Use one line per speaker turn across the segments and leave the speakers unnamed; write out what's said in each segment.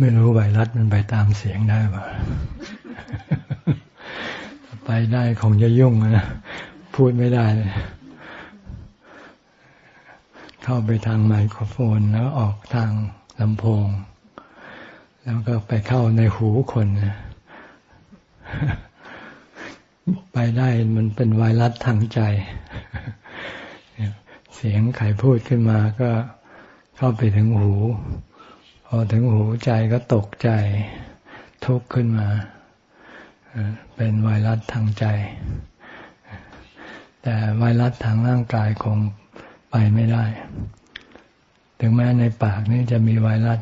ไม่รู้ไวรัสมันไปตามเสียงได้ป่ะไปได้คงจะยุ่งนะ พูดไม่ได้เลยเข้าไปทางไมโครโฟนแล้วออกทางลำโพง แล้วก็ไปเข้าในหูคนไปได้มันเป็นไวรัสทางใจ เสียงใครพูดขึ้นมาก็เข้าไปถึงหู พอถึงหูใจก็ตกใจ ทุกข์ขึ้นมา เป็นไวรัสทางใจ แต่ไวรัสทางร่างกายคงไปไม่ได้ ถึงแม้ในปากนี่จะมีไวรัส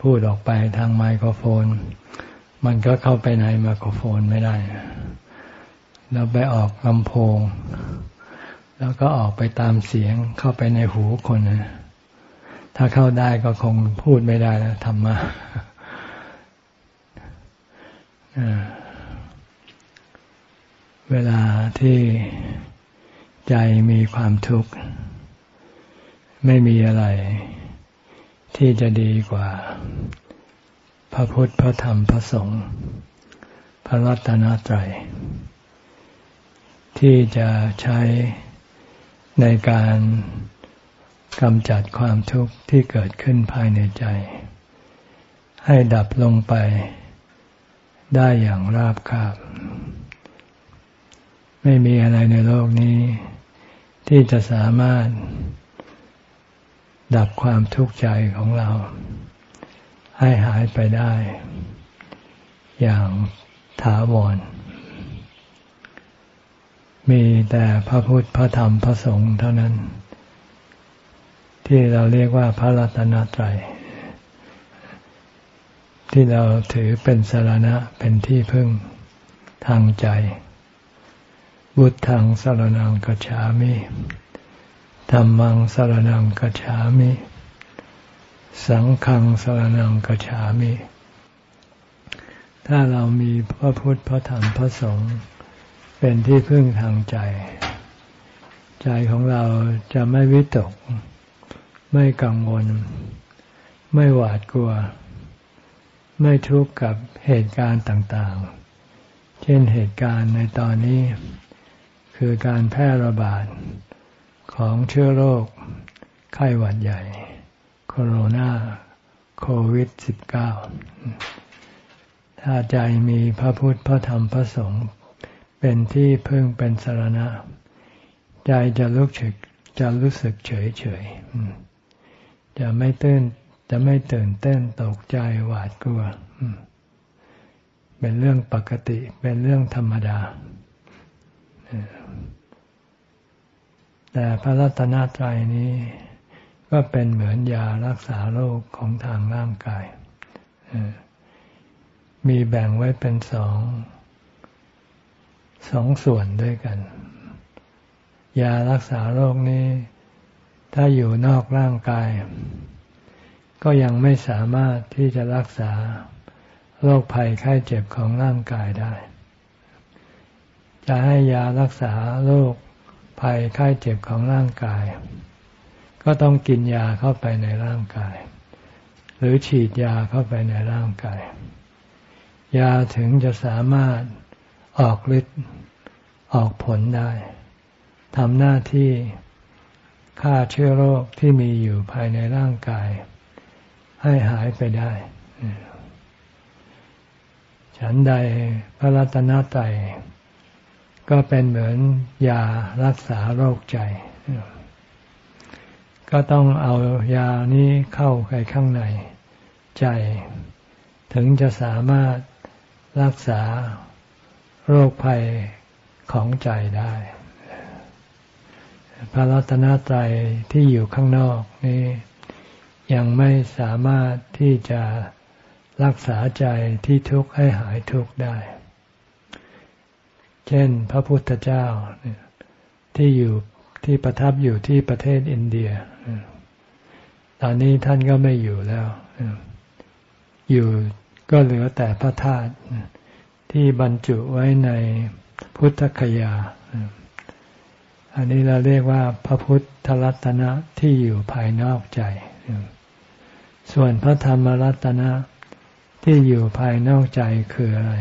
พูดออกไปทางไมโครโฟน มันก็เข้าไปในไมโครโฟนไม่ได้ แล้วไปออกลำโพง แล้วก็ออกไปตามเสียงเข้าไปในหูคนนะ ถ้าเข้าได้ก็คงพูดไม่ได้แล้วธรรมะเวลาที่ใจมีความทุกข์ ไม่มีอะไร ที่จะดีกว่า พระพุทธพระธรรมพระสงฆ์พระรัตนตรัยที่จะใช้ในการ กำจัดความทุกข์ที่เกิดขึ้นภายในใจ ให้ดับลงไป ได้อย่างราบคาบ ไม่มีอะไรในโลกนี้ ที่จะสามารถ ดับความทุกข์ใจของเรา ให้หายไปได้ อย่างถาวร มีแต่พระพุทธพระธรรมพระสงฆ์เท่านั้น ที่เราเรียกว่าพระรัตนตรัยที่เราถือเป็นสารณะเป็นที่พึ่งทางใจ บุตทังสารนังกฉามิธรรมังสารนังกฉามิ สังฆังสารนังกฉามิ ถ้าเรามีพระพุทธพระธรรมพระสงฆ์เป็นที่พึ่งทางใจ ใจของเราจะไม่วิตก ไม่กังวล ไม่หวาดกลัว ไม่ทุกข์กับเหตุการณ์ต่างๆ เช่นเหตุการณ์ในตอนนี้ คือการแพร่ระบาดของเชื้อโรค ไข้หวัดใหญ่ โคโรนาโควิด -19 ถ้าใจมีพระพุทธพระธรรมพระสงฆ์เป็นที่พึ่งเป็นสรณะ ใจจะรู้สึกจะรู้สึกเฉยเฉย จะไม่ตื่นจะไม่ตื่นเต้นตกใจหวาดกลัว เป็นเรื่องปกติ เป็นเรื่องธรรมดา แต่พระรัตนตรัยนี้ ก็เป็นเหมือนยารักษาโรคของทางร่างกาย มีแบ่งไว้เป็นสองสองส่วนด้วยกัน ยารักษาโรคนี้ ถ้าอยู่นอกร่างกาย ก็ยังไม่สามารถที่จะรักษาโรคภัยไข้เจ็บของร่างกายได้ จะให้ยารักษาโรคภัยไข้เจ็บของร่างกาย ก็ต้องกินยาเข้าไปในร่างกาย หรือฉีดยาเข้าไปในร่างกาย ยาถึงจะสามารถออกฤทธิ์ออกผลได้ทำหน้าที่ ฆ่าเชื้อโรคที่มีอยู่ภายในร่างกาย ให้หายไปได้ ฉันใดพระรัตนตรัยก็เป็นเหมือนยารักษาโรคใจ ก็ต้องเอายานี้เข้าไปข้างในใจ ถึงจะสามารถรักษาโรคภัยของใจได้ พระรัตนตรัยที่อยู่ข้างนอกนี้ ยังไม่สามารถที่จะรักษาใจที่ทุกข์ให้หายทุกข์ได้ เช่น พระพุทธเจ้าที่อยู่ที่ประทับอยู่ที่ประเทศอินเดีย ตอนนี้ท่านก็ไม่อยู่แล้ว อยู่ก็เหลือแต่พระธาตุที่บรรจุไว้ในพุทธคยา อันนี้เราเรียกว่าพระพุทธรัตนะที่อยู่ภายนอกใจ ส่วนพระธรรมรัตนะที่อยู่ภายนอกใจคืออะไร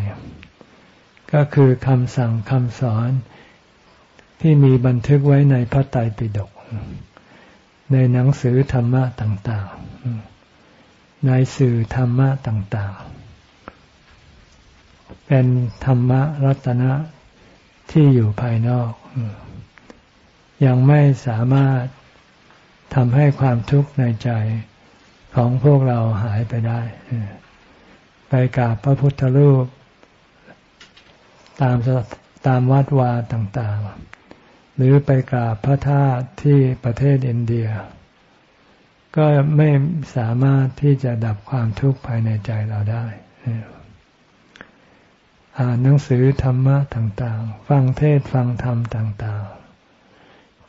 ก็คือคำสั่งคำสอนที่มีบันทึกไว้ในพระไตรปิฎก ในหนังสือธรรมะต่างๆ ในสื่อธรรมะต่างๆ เป็นธรรมะรัตนะที่อยู่ภายนอก ยังไม่สามารถทำให้ความทุกข์ในใจของพวกเราหายไปได้ ไปกราบพระพุทธรูป ตามตามวัดวาต่างๆ หรือไปกราบพระธาตุที่ประเทศอินเดีย ก็ไม่สามารถที่จะดับความทุกข์ภายในใจเราได้อ่านหนังสือธรรมะต่าง ๆ ฟังเทศฟังธรรมต่าง ๆ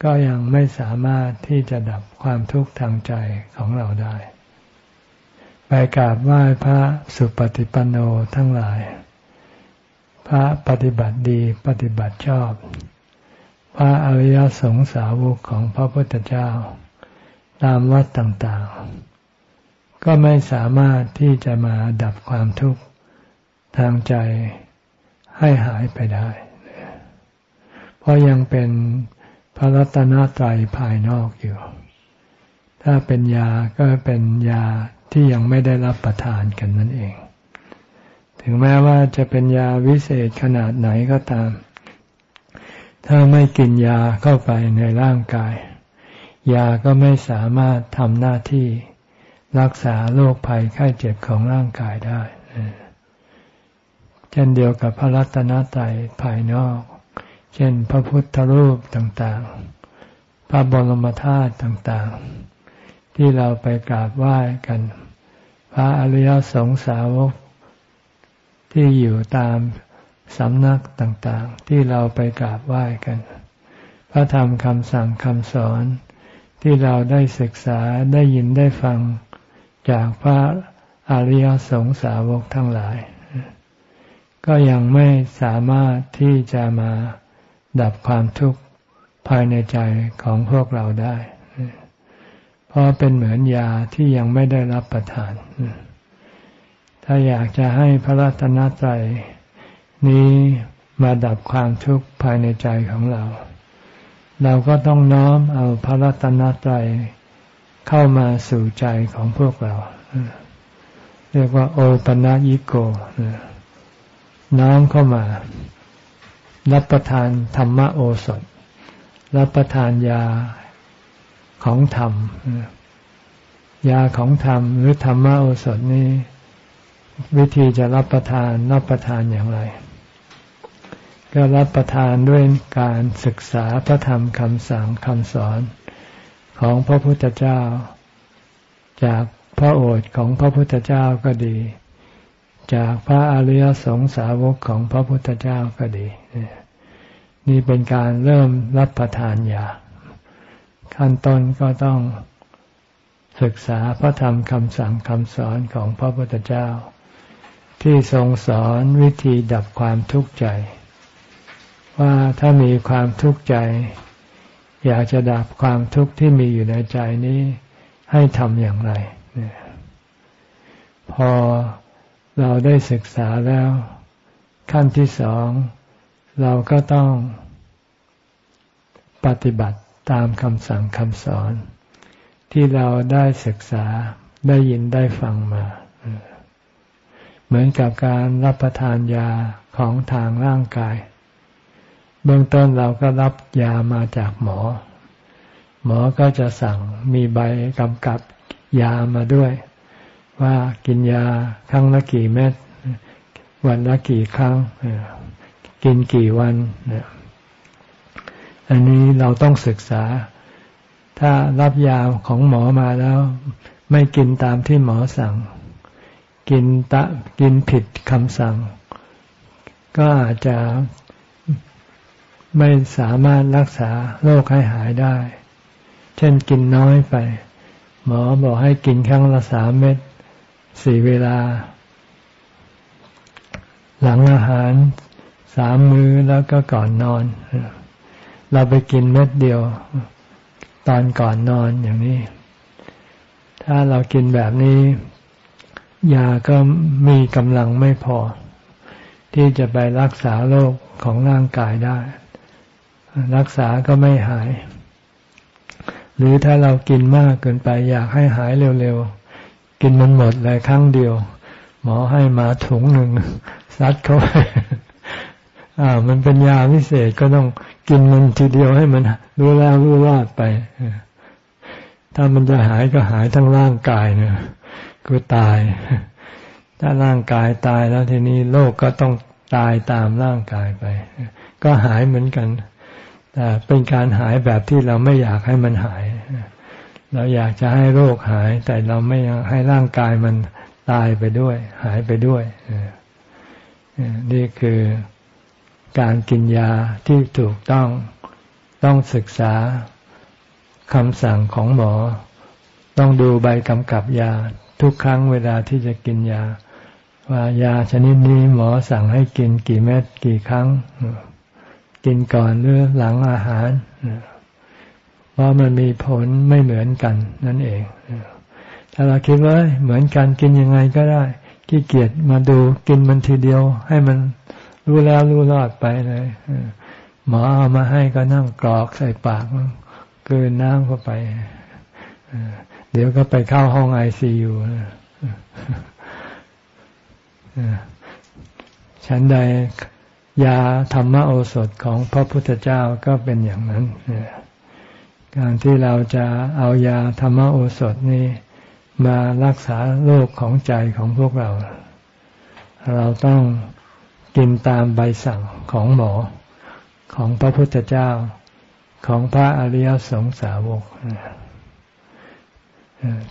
ก็ยังไม่สามารถที่จะดับความทุกข์ทางใจของเราได้ ไปกราบไหว้พระสุปฏิปันโนทั้งหลาย พระปฏิบัติดีปฏิบัติชอบ พระอริยสงสาวกของพระพุทธเจ้า ตามวัดต่างๆ ก็ไม่สามารถที่จะมาดับความทุกข์ทางใจให้หายไปได้ เพราะยังเป็น พระรัตนตรัยภายนอกอยู่ ถ้าเป็นยาก็เป็นยาที่ยังไม่ได้รับประทานกันนั่นเอง ถึงแม้ว่าจะเป็นยาวิเศษขนาดไหนก็ตาม ถ้าไม่กินยาเข้าไปในร่างกาย ยาก็ไม่สามารถทำหน้าที่รักษาโรคภัยไข้เจ็บของร่างกายได้เช่นเดียวกับพระรัตนตรัยภายนอก เช่น พระพุทธรูปต่างๆ พระบรมธาตุต่างๆ ที่เราไปกราบไหว้กัน พระอริยสงสาวกที่อยู่ตามสำนักต่างๆ ที่เราไปกราบไหว้กัน พระธรรมคำสั่งคำสอนที่เราได้ศึกษาได้ยินได้ฟังจากพระอริยสงสาวกทั้งหลาย ก็ยังไม่สามารถที่จะมา ดับความทุกข์ภายในใจของพวกเราได้ เพราะเป็นเหมือนยาที่ยังไม่ได้รับประทาน ถ้าอยากจะให้พระรัตนตรัยนี้มาดับความทุกข์ภายในใจของเรา เราก็ต้องน้อมเอาพระรัตนตรัยเข้ามาสู่ใจของพวกเรา เรียกว่า โอปนัญิโกน้อมเข้ามา รับประทานธรรมโอสถ รับประทานยาของธรรม ยาของธรรมหรือธรรมโอสถนี้ วิธีจะรับประทานรับประทานอย่างไร ก็รับประทานด้วยการศึกษาพระธรรมคำสั่งคำสอนของพระพุทธเจ้า จากพระโอษของพระพุทธเจ้าก็ดี จากพระอริยสงสาวกของพระพุทธเจ้าก็ดี นี่เป็นการเริ่มรับประทานยา ขั้นต้นก็ต้องศึกษาพระธรรมคำสั่งคำสอนของพระพุทธเจ้า ที่ทรงสอนวิธีดับความทุกข์ใจ ว่าถ้ามีความทุกข์ใจ อยากจะดับความทุกข์ที่มีอยู่ในใจนี้ให้ทำอย่างไร พอ เราได้ศึกษาแล้ว ขั้นที่สอง เราก็ต้อง ปฏิบัติตามคำสั่งคำสอน ที่เราได้ศึกษาได้ยินได้ฟังมา เหมือนกับการรับประทานยาของทางร่างกาย เบื้องต้นเราก็รับยามาจากหมอ หมอก็จะสั่งมีใบกำกับยามาด้วย ว่ากินยาครั้งละกี่เม็ดวันละกี่ครั้งกินกี่วันอันนี้เราต้องศึกษา ถ้ารับยาของหมอมาแล้ว ไม่กินตามที่หมอสั่ง กินตะกินผิดคำสั่ง ก็อาจจะไม่สามารถรักษาโรคให้หายได้ เช่นกินน้อยไป หมอบอกให้กินครั้งละสามเม็ด สี่เวลา หลังอาหารสามมื้อแล้วก็ก่อนนอน เราไปกินเม็ดเดียว ตอนก่อนนอนอย่างนี้ ถ้าเรากินแบบนี้ ยาก็มีกำลังไม่พอ ที่จะไปรักษาโรคของร่างกายได้ รักษาก็ไม่หาย หรือถ้าเรากินมากเกินไปอยากให้หายเร็วๆ กินมันหมดเลยครั้งเดียว หมอให้มาถุงหนึ่งซัดเข้าไปอ่า มันเป็นยาพิเศษก็ต้องกินมันทีเดียวให้มันรู้แล้วรู้รอดไปถ้ามันจะหายก็หายทั้งร่างกายเนี่ยก็ตาย ถ้าร่างกายตายแล้วทีนี้โลกก็ต้องตายตามร่างกายไป ก็หายเหมือนกัน แต่เป็นการหายแบบที่เราไม่อยากให้มันหาย เราอยากจะให้โรคหาย แต่เราไม่อยากให้ร่างกายมันตายไปด้วย หายไปด้วยนี่คือการกินยาที่ถูกต้องต้องศึกษาคำสั่งของหมอ ต้องดูใบกำกับยา ทุกครั้งเวลาที่จะกินยา ว่ายาชนิดนี้หมอสั่งให้กินกี่เม็ดกี่ครั้ง กินก่อนหรือหลังอาหาร เพราะมันมีผลไม่เหมือนกันนั่นเอง ถ้าเราคิดว่าเหมือนกันกินยังไงก็ได้ขี้เกียจมาดูกินมันทีเดียว ให้มันรู้แล้วรู้รอดไปเลยหมอเอามาให้ก็นั่งกรอกใส่ปากเกินน้ำเข้าไปเดี๋ยวก็ไปเข้าห้องไอซียูฉันใดยาธรรมโอสถของพระพุทธเจ้าก็เป็นอย่างนั้น การที่เราจะเอายาธรรมโอสถนี้มารักษาโรคของใจของพวกเรา เราต้องกินตามใบสั่งของหมอของพระพุทธเจ้าของพระอริยสงสาวก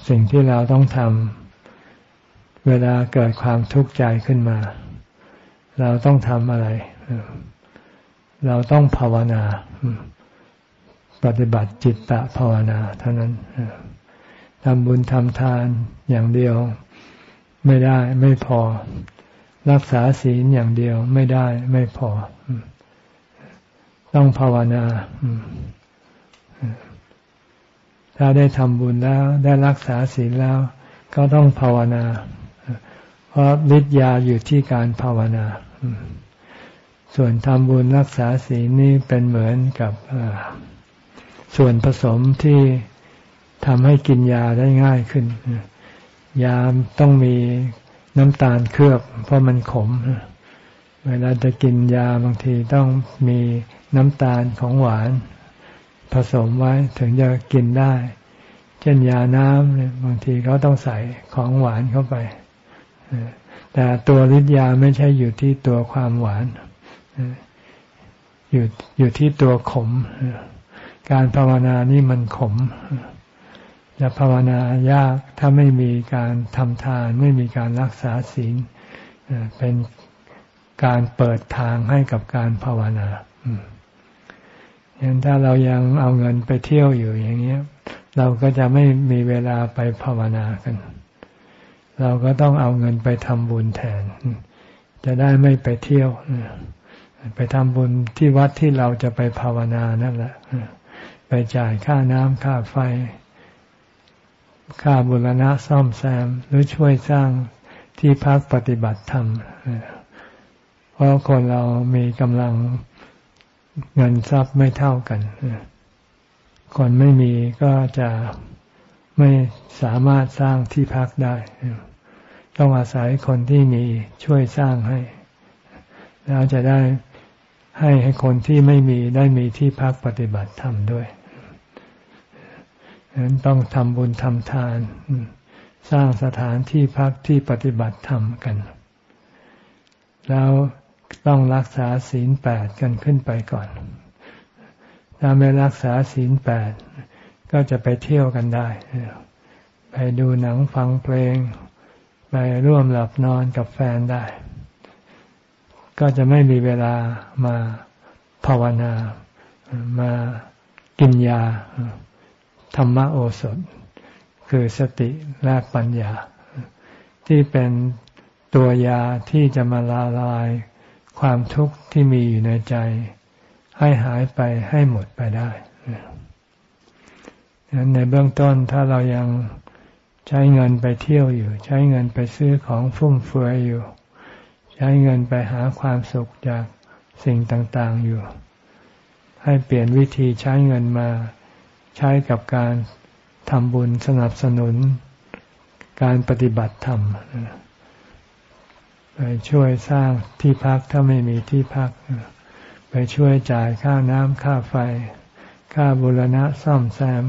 สิ่งที่เราต้องทำเวลาเกิดความทุกข์ใจขึ้นมา เราต้องทำอะไร เราต้องภาวนา ปฏิบัติจิตตะภาวนาเท่านั้นทำบุญทำทานอย่างเดียวไม่ได้ไม่พอ รักษาศีลอย่างเดียวไม่ได้ไม่พอ ต้องภาวนา ถ้าได้ทำบุญแล้ว ได้รักษาศีลแล้ว ก็ต้องภาวนา เพราะฤทธิ์ยาอยู่ที่การภาวนา ส่วนทำบุญรักษาศีลนี่เป็นเหมือนกับ ส่วนผสมที่ทำให้กินยาได้ง่ายขึ้น ยาต้องมีน้ำตาลเคลือบ เพราะมันขม เวลาจะกินยาบางทีต้องมีน้ำตาลของหวาน ผสมไว้ถึงจะกินได้ เช่นยาน้ำเนี่ยบางทีเขาต้องใส่ของหวานเข้าไป แต่ตัวฤทธิ์ยาไม่ใช่อยู่ที่ตัวความหวาน อยู่อยู่ที่ตัวขม การภาวนานี่มันขม จะภาวนายากถ้าไม่มีการทำทาน ไม่มีการรักษาศีลเป็นการเปิดทางให้กับการภาวนาอย่างถ้าเรายังเอาเงินไปเที่ยวอยู่อย่างเงี้ย เราก็จะไม่มีเวลาไปภาวนากัน เราก็ต้องเอาเงินไปทำบุญแทน จะได้ไม่ไปเที่ยวไปทำบุญที่วัดที่เราจะไปภาวนานั่นแหละ จ่ายค่าน้ำค่าไฟ ค่าบุรณะซ่อมแซม หรือช่วยสร้างที่พักปฏิบัติธรรม เพราะคนเรามีกำลังเงินทรัพย์ไม่เท่ากัน คนไม่มีก็จะไม่สามารถสร้างที่พักได้ ต้องอาศัยคนที่มีช่วยสร้างให้ แล้วจะได้ให้ให้คนที่ไม่มีได้มีที่พักปฏิบัติธรรมด้วย ฉะนั้นต้องทำบุญทำทาน สร้างสถานที่พักที่ปฏิบัติธรรมกัน แล้วต้องรักษาศีลแปดกันขึ้นไปก่อน ถ้าไม่รักษาศีลแปดก็จะไปเที่ยวกันได้ ไปดูหนังฟังเพลง ไปร่วมหลับนอนกับแฟนได้ ก็จะไม่มีเวลามาภาวนา มากินยา ธรรมโอสถ คือสติและปัญญา ที่เป็นตัวยาที่จะมาละลาย ความทุกข์ที่มีอยู่ในใจ ให้หายไปให้หมดไปได้ดังนั้นในเบื้องต้นถ้าเรายังใช้เงินไปเที่ยวอยู่ ใช้เงินไปซื้อของฟุ่มเฟือยอยู่ ใช้เงินไปหาความสุขจากสิ่งต่าง ๆอยู่ ให้เปลี่ยนวิธีใช้เงินมา ใช้กับการทำบุญสนับสนุน การปฏิบัติธรรมไปช่วยสร้างที่พักถ้าไม่มีที่พัก ไปช่วยจ่ายค่าน้ำค่าไฟ ค่าบุรณะซ่อมแซม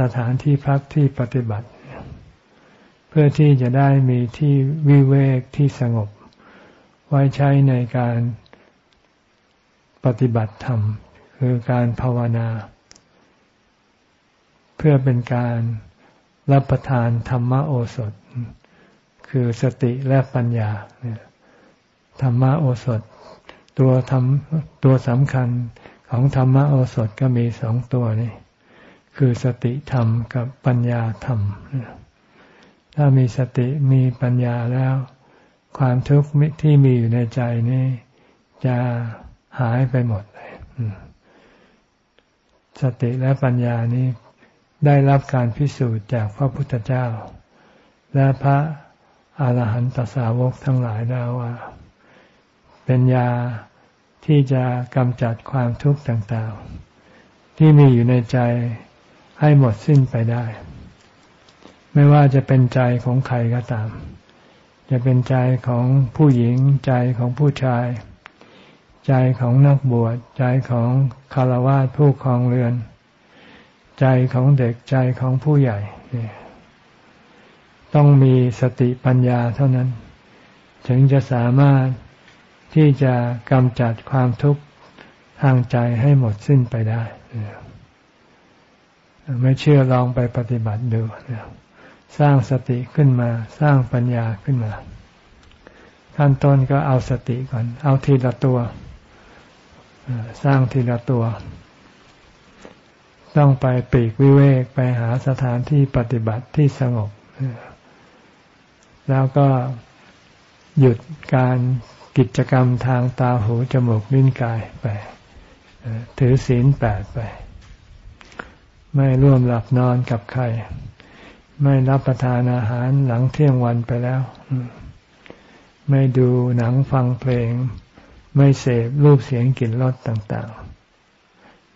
สถานที่พักที่ปฏิบัติ เพื่อที่จะได้มีที่วิเวกที่สงบ ไว้ใช้ในการปฏิบัติธรรม คือการภาวนา เพื่อเป็นการรับประทานธรรมโอสถ คือสติและปัญญาธรรมโอสถ ตัวธรรมตัวสำคัญของธรรมโอสถก็มีสองตัวนี่คือสติธรรมกับปัญญาธรรม ถ้ามีสติมีปัญญาแล้ว ความทุกข์ที่มีอยู่ในใจนี่จะหายไปหมดเลยสติและปัญญานี้ ได้รับการพิสูจน์จากพระพุทธเจ้า และพระอรหันตสาวกทั้งหลายแล้วว่า เป็นยาที่จะกำจัดความทุกข์ต่างๆ ที่มีอยู่ในใจให้หมดสิ้นไปได้ ไม่ว่าจะเป็นใจของใครก็ตาม จะเป็นใจของผู้หญิงใจของผู้ชาย ใจของนักบวชใจของคารวะผู้ครองเรือน ใจของเด็กใจของผู้ใหญ่ต้องมีสติปัญญาเท่านั้น ถึงจะสามารถที่จะกำจัดความทุกข์ทางใจให้หมดสิ้นไปได้ ไม่เชื่อลองไปปฏิบัติดูสร้างสติขึ้นมา สร้างปัญญาขึ้นมา ขั้นต้นก็เอาสติก่อน เอาทีละตัว สร้างทีละตัว ต้องไปปีกวิเวกไปหาสถานที่ปฏิบัติที่สงบ แล้วก็หยุดการกิจกรรมทางตาหูจมูกลิ้นกายไป ถือศีลแปดไป ไม่ร่วมหลับนอนกับใคร ไม่รับประทานอาหารหลังเที่ยงวันไปแล้ว ไม่ดูหนังฟังเพลง ไม่เสพรูปเสียงกลิ่นรสต่าง ๆ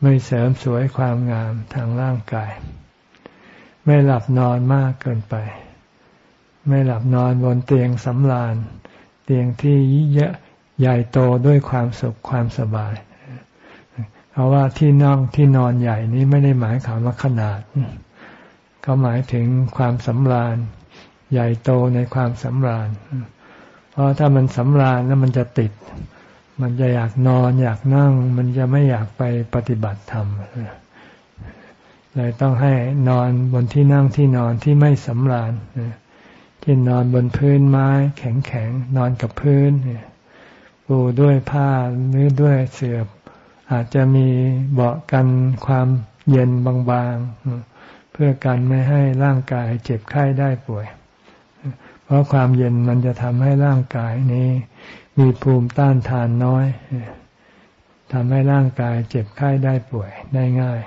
ไม่เสริมสวยความงามทางร่างกาย ไม่หลับนอนมากเกินไป ไม่หลับนอนบนเตียงสำราญ เตียงที่เยอะใหญ่โตด้วยความสุขความสบาย เพราะว่าที่นั่งที่นอนใหญ่นี้ไม่ได้หมายความว่าขนาดเขาหมายถึงความสำราญ ใหญ่โตในความสำราญ เพราะถ้ามันสำราญแล้วมันจะติด มันจะอยากนอนอยากนั่ง มันจะไม่อยากไปปฏิบัติธรรมเลยต้องให้นอนบนที่นั่งที่นอนที่ไม่สำราญที่นอนบนพื้นไม้ แข็งๆนอนกับพื้นปูด้วยผ้าหรือด้วยเสื่ออาจจะมีเบาะกันความเย็นบางๆ เพื่อกันไม่ให้ร่างกายเจ็บไข้ได้ป่วย เพราะความเย็นมันจะทำให้ร่างกายนี้ มีภูมิต้านทานน้อยทำให้ร่างกายเจ็บไข้ได้ป่วยได้ง่าย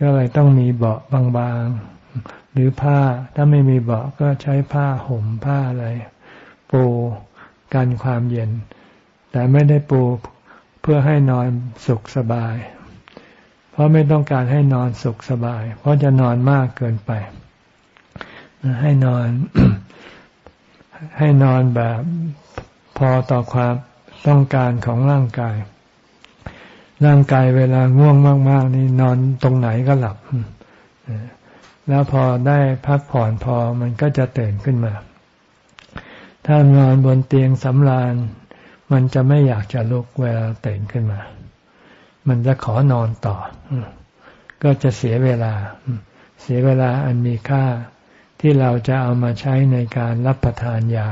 ก็เลยต้องมีเบาะบางๆ หรือผ้าถ้าไม่มีเบาะก็ใช้ผ้าห่มผ้าอะไร ปูกันความเย็น แต่ไม่ได้ปูเพื่อให้นอนสุขสบาย เพราะไม่ต้องการให้นอนสุขสบาย เพราะจะนอนมากเกินไป ให้นอน ให้นอนแบบ พอต่อความต้องการของร่างกาย ร่างกายเวลาง่วงมาก ๆ นี่นอนตรงไหนก็หลับ แล้วพอได้พักผ่อนพอมันก็จะตื่นขึ้นมา ถ้านอนบนเตียงสำราญ มันจะไม่อยากจะลุกเวลาตื่นขึ้นมา มันจะขอนอนต่อ ก็จะเสียเวลา เสียเวลาอันมีค่าที่เราจะเอามาใช้ในการรับประทานยา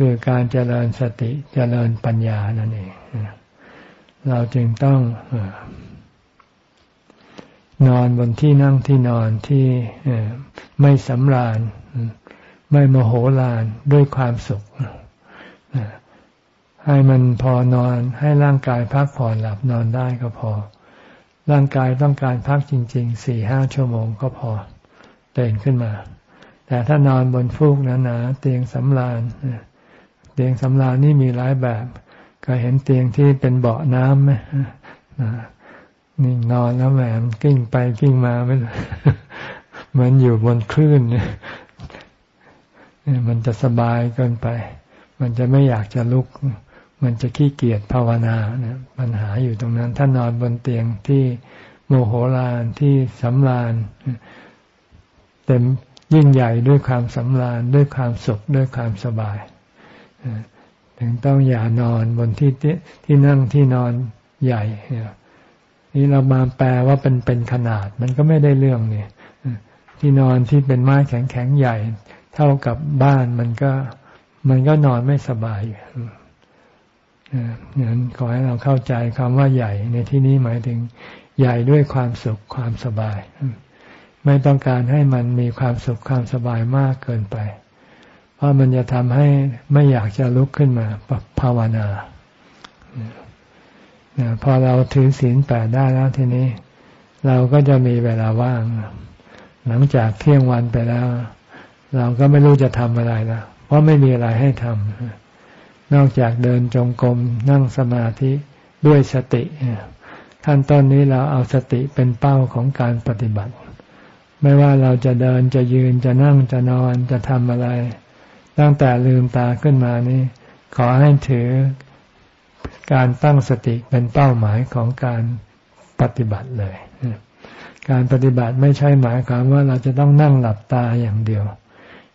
คือการเจริญสติเจริญปัญญานั่นเองเราจึงต้องนอนบนที่นั่งที่นอนที่ไม่สำราญ ไม่โมโหลานด้วยความสุข ให้มันพอนอนให้ร่างกายพักผ่อนหลับนอนได้ก็พอ ร่างกายต้องการพักจริงๆสี่ห้าชั่วโมงก็พอแตื่นขึ้นมา แต่ถ้านอนบนฟูกหนาๆเตียงสำราญเตียงสำราญนี่มีหลายแบบ ก็เห็นเตียงที่เป็นเบาะน้ำไหมนี่นอนแล้วแหมกิ้งไปกิ้งมาไม่เหมือนอยู่บนคลื่นเนี่ยมันจะสบายเกินไป มันจะไม่อยากจะลุก มันจะขี้เกียจภาวนาเนี่ยปัญหาอยู่ตรงนั้น ถ้านอนบนเตียงที่โมโหลานที่สำราญเต็มยิ่งใหญ่ด้วยความสำราญด้วยความสุขด้วยความสบาย ถึงต้องอย่านอนบนที่ที่นั่งที่นอนใหญ่นี่เรามาแปลว่าเป็นเป็นขนาด มันก็ไม่ได้เรื่องเนี่ยที่นอนที่เป็นไม้แข็งแข็งใหญ่ เท่ากับบ้านมันก็ มันก็นอนไม่สบายอย่างนั้นขอให้เราเข้าใจคำว่าใหญ่ ในที่นี้หมายถึง ใหญ่ด้วยความสุขความสบาย ไม่ต้องการให้มันมีความสุขความสบายมากเกินไป เพราะมันจะทำให้ไม่อยากจะลุกขึ้นมาภาวนาพอเราถือศีลแปดได้แล้วทีนี้ เราก็จะมีเวลาว่าง หลังจากเที่ยงวันไปแล้ว เราก็ไม่รู้จะทำอะไรแล้วเพราะไม่มีอะไรให้ทำนอกจากเดินจงกรมนั่งสมาธิด้วยสติขั้นต้นนี้เราเอาสติเป็นเป้าของการปฏิบัติ ไม่ว่าเราจะเดินจะยืนจะนั่งจะนอนจะทำอะไร ตั้งแต่ลืมตาขึ้นมานี้ ขอให้ถือการตั้งสติเป็นเป้าหมายของการปฏิบัติเลย การปฏิบัติไม่ใช่หมายความว่าเราจะต้องนั่งหลับตาอย่างเดียว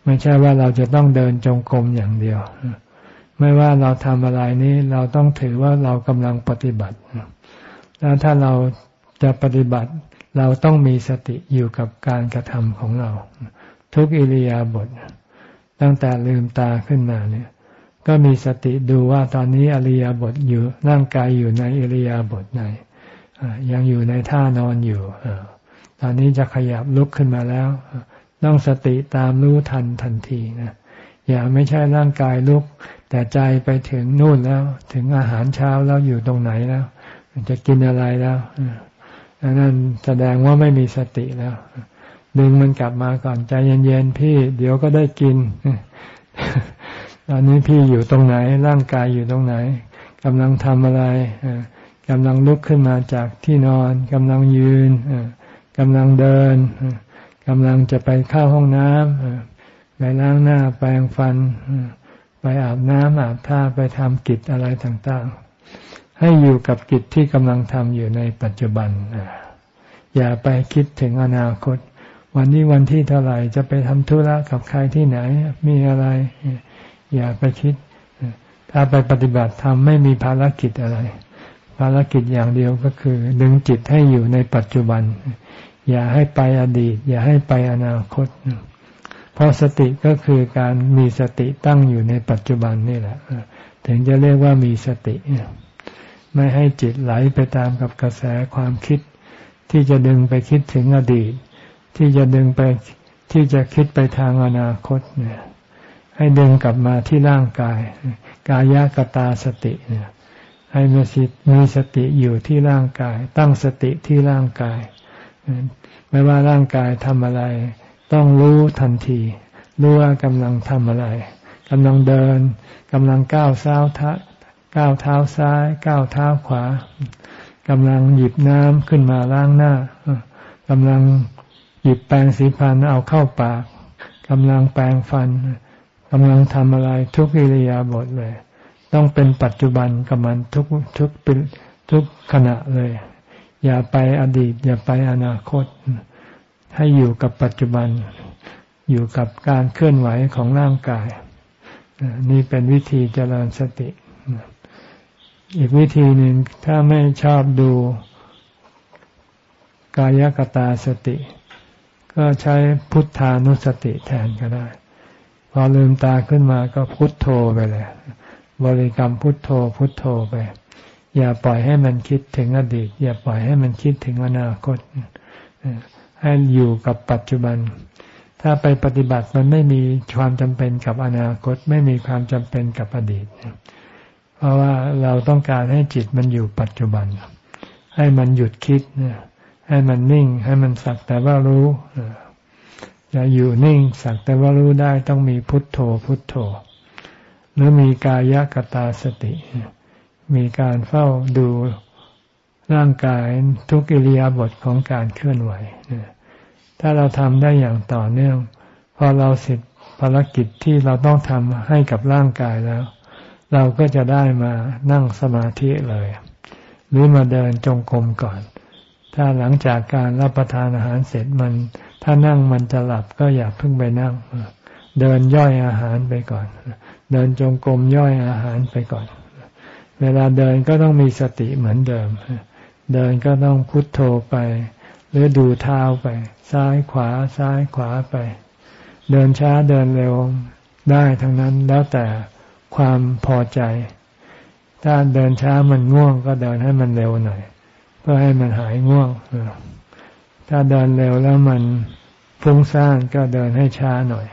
ไม่ใช่ว่าเราจะต้องเดินจงกรมอย่างเดียว ไม่ว่าเราทำอะไรนี้เราต้องถือว่าเรากำลังปฏิบัติ แล้วถ้าเราจะปฏิบัติเราต้องมีสติอยู่กับการกระทำของเรา ทุกอิริยาบถ ตั้งแต่ลืมตาขึ้นมาเนี่ย ก็มีสติดูว่าตอนนี้อริยาบทอยู่ร่างกายอยู่ในอริยาบถไหนยังอยู่ในท่านอนอยู่ตอนนี้จะขยับลุกขึ้นมาแล้วต้องสติตามรู้ทันทันทีนะอย่าไม่ใช่ร่างกายลุก แต่ใจไปถึงนู่นแล้ว ถึงอาหารเช้าแล้วอยู่ตรงไหนแล้วจะกินอะไรแล้วอันนั้นแสดงว่าไม่มีสติแล้ว ดึงมันกลับมาก่อนใจเย็นๆพี่เดี๋ยวก็ได้กินตอนนี้พี่อยู่ตรงไหน ร่างกายอยู่ตรงไหนกำลังทำอะไรกำลังลุกขึ้นมาจากที่นอนกำลังยืนกำลังเดินกำลังจะไปเข้าห้องน้ำไปล้างหน้าแปรงฟัน ไปอาบน้ำอาบท่าไปทำกิจอะไรต่างๆ ให้อยู่กับกิจที่กำลังทำอยู่ในปัจจุบันอย่าไปคิดถึงอนาคต วันนี้วันที่เท่าไหร่จะไปทำธุระกับใครที่ไหน มีอะไร อย่าไปคิด ถ้าไปปฏิบัติธรรมไม่มีภารกิจอะไร ภารกิจอย่างเดียวก็คือ ดึงจิตให้อยู่ในปัจจุบัน อย่าให้ไปอดีต อย่าให้ไปอนาคต เพราะสติก็คือการมีสติตั้งอยู่ในปัจจุบันนี่แหละถึงจะเรียกว่ามีสติ ไม่ให้จิตไหลไปตามกับกระแสความคิด ที่จะดึงไปคิดถึงอดีต ที่จะดึงไปที่จะคิดไปทางอนาคตเนี่ยให้ดึงกลับมาที่ร่างกาย กายกตาสติเนี่ยให้มีสติมีสติอยู่ที่ร่างกาย ตั้งสติที่ร่างกาย ไม่ว่าร่างกายทำอะไร ต้องรู้ทันทีรู้ว่ากำลังทำอะไรกำลังเดินกำลังก้าวเท้าท้าก้าวเท้าซ้าย ก้าวเท้าขวากำลังหยิบน้ำขึ้นมาล้างหน้ากำลัง หยิบแปรงสีฟันเอาเข้าปากกำลังแปรงฟันกำลังทำอะไรทุกอิริยาบถเลย ต้องเป็นปัจจุบันกับมันทุกทุกเป็นทุกขณะเลย อย่าไปอดีต อย่าไปอนาคต ให้อยู่กับปัจจุบัน อยู่กับการเคลื่อนไหวของร่างกาย นี่เป็นวิธีเจริญสติ อีกวิธีหนึ่งถ้าไม่ชอบดูกายกตาสติ ก็ใช้พุทธานุสติแทนก็ได้ พอลืมตาขึ้นมาก็พุทโธไปเลย บริกรรมพุทโธพุทโธไป อย่าปล่อยให้มันคิดถึงอดีต อย่าปล่อยให้มันคิดถึงอนาคต ให้อยู่กับปัจจุบัน ถ้าไปปฏิบัติมันไม่มีความจำเป็นกับอนาคต ไม่มีความจำเป็นกับอดีต เพราะว่าเราต้องการให้จิตมันอยู่ปัจจุบัน ให้มันหยุดคิดเนี่ย ให้มันนิ่ง ให้มันสักแต่ว่ารู้จะอยู่นิ่งสักแต่ว่ารู้ได้ต้องมีพุทโธพุทโธ หรือมีกายกตาสติ มีการเฝ้าดูร่างกายทุกิริยาบทของการเคลื่อนไหวถ้าเราทำได้อย่างต่อเนื่อง พอเราเสร็จภารกิจที่เราต้องทำให้กับร่างกายแล้ว เราก็จะได้มานั่งสมาธิเลย หรือมาเดินจงกรมก่อน ถ้าหลังจากการรับประทานอาหารเสร็จมัน ถ้านั่งมันจะหลับก็อย่าเพิ่งไปนั่ง เดินย่อยอาหารไปก่อน เดินจงกรมย่อยอาหารไปก่อน เวลาเดินก็ต้องมีสติเหมือนเดิม เดินก็ต้องพุทโธไป หรือดูเท้าไป ซ้ายขวาซ้ายขวาไป เดินช้าเดินเร็วได้ทั้งนั้นแล้วแต่ความพอใจ ถ้าเดินช้ามันง่วงก็เดินให้มันเร็วหน่อย เพื่อให้มันหายง่วงถ้าเดินเร็วแล้วมันฟุ้งซ่านก็เดินให้ช้าหน่อย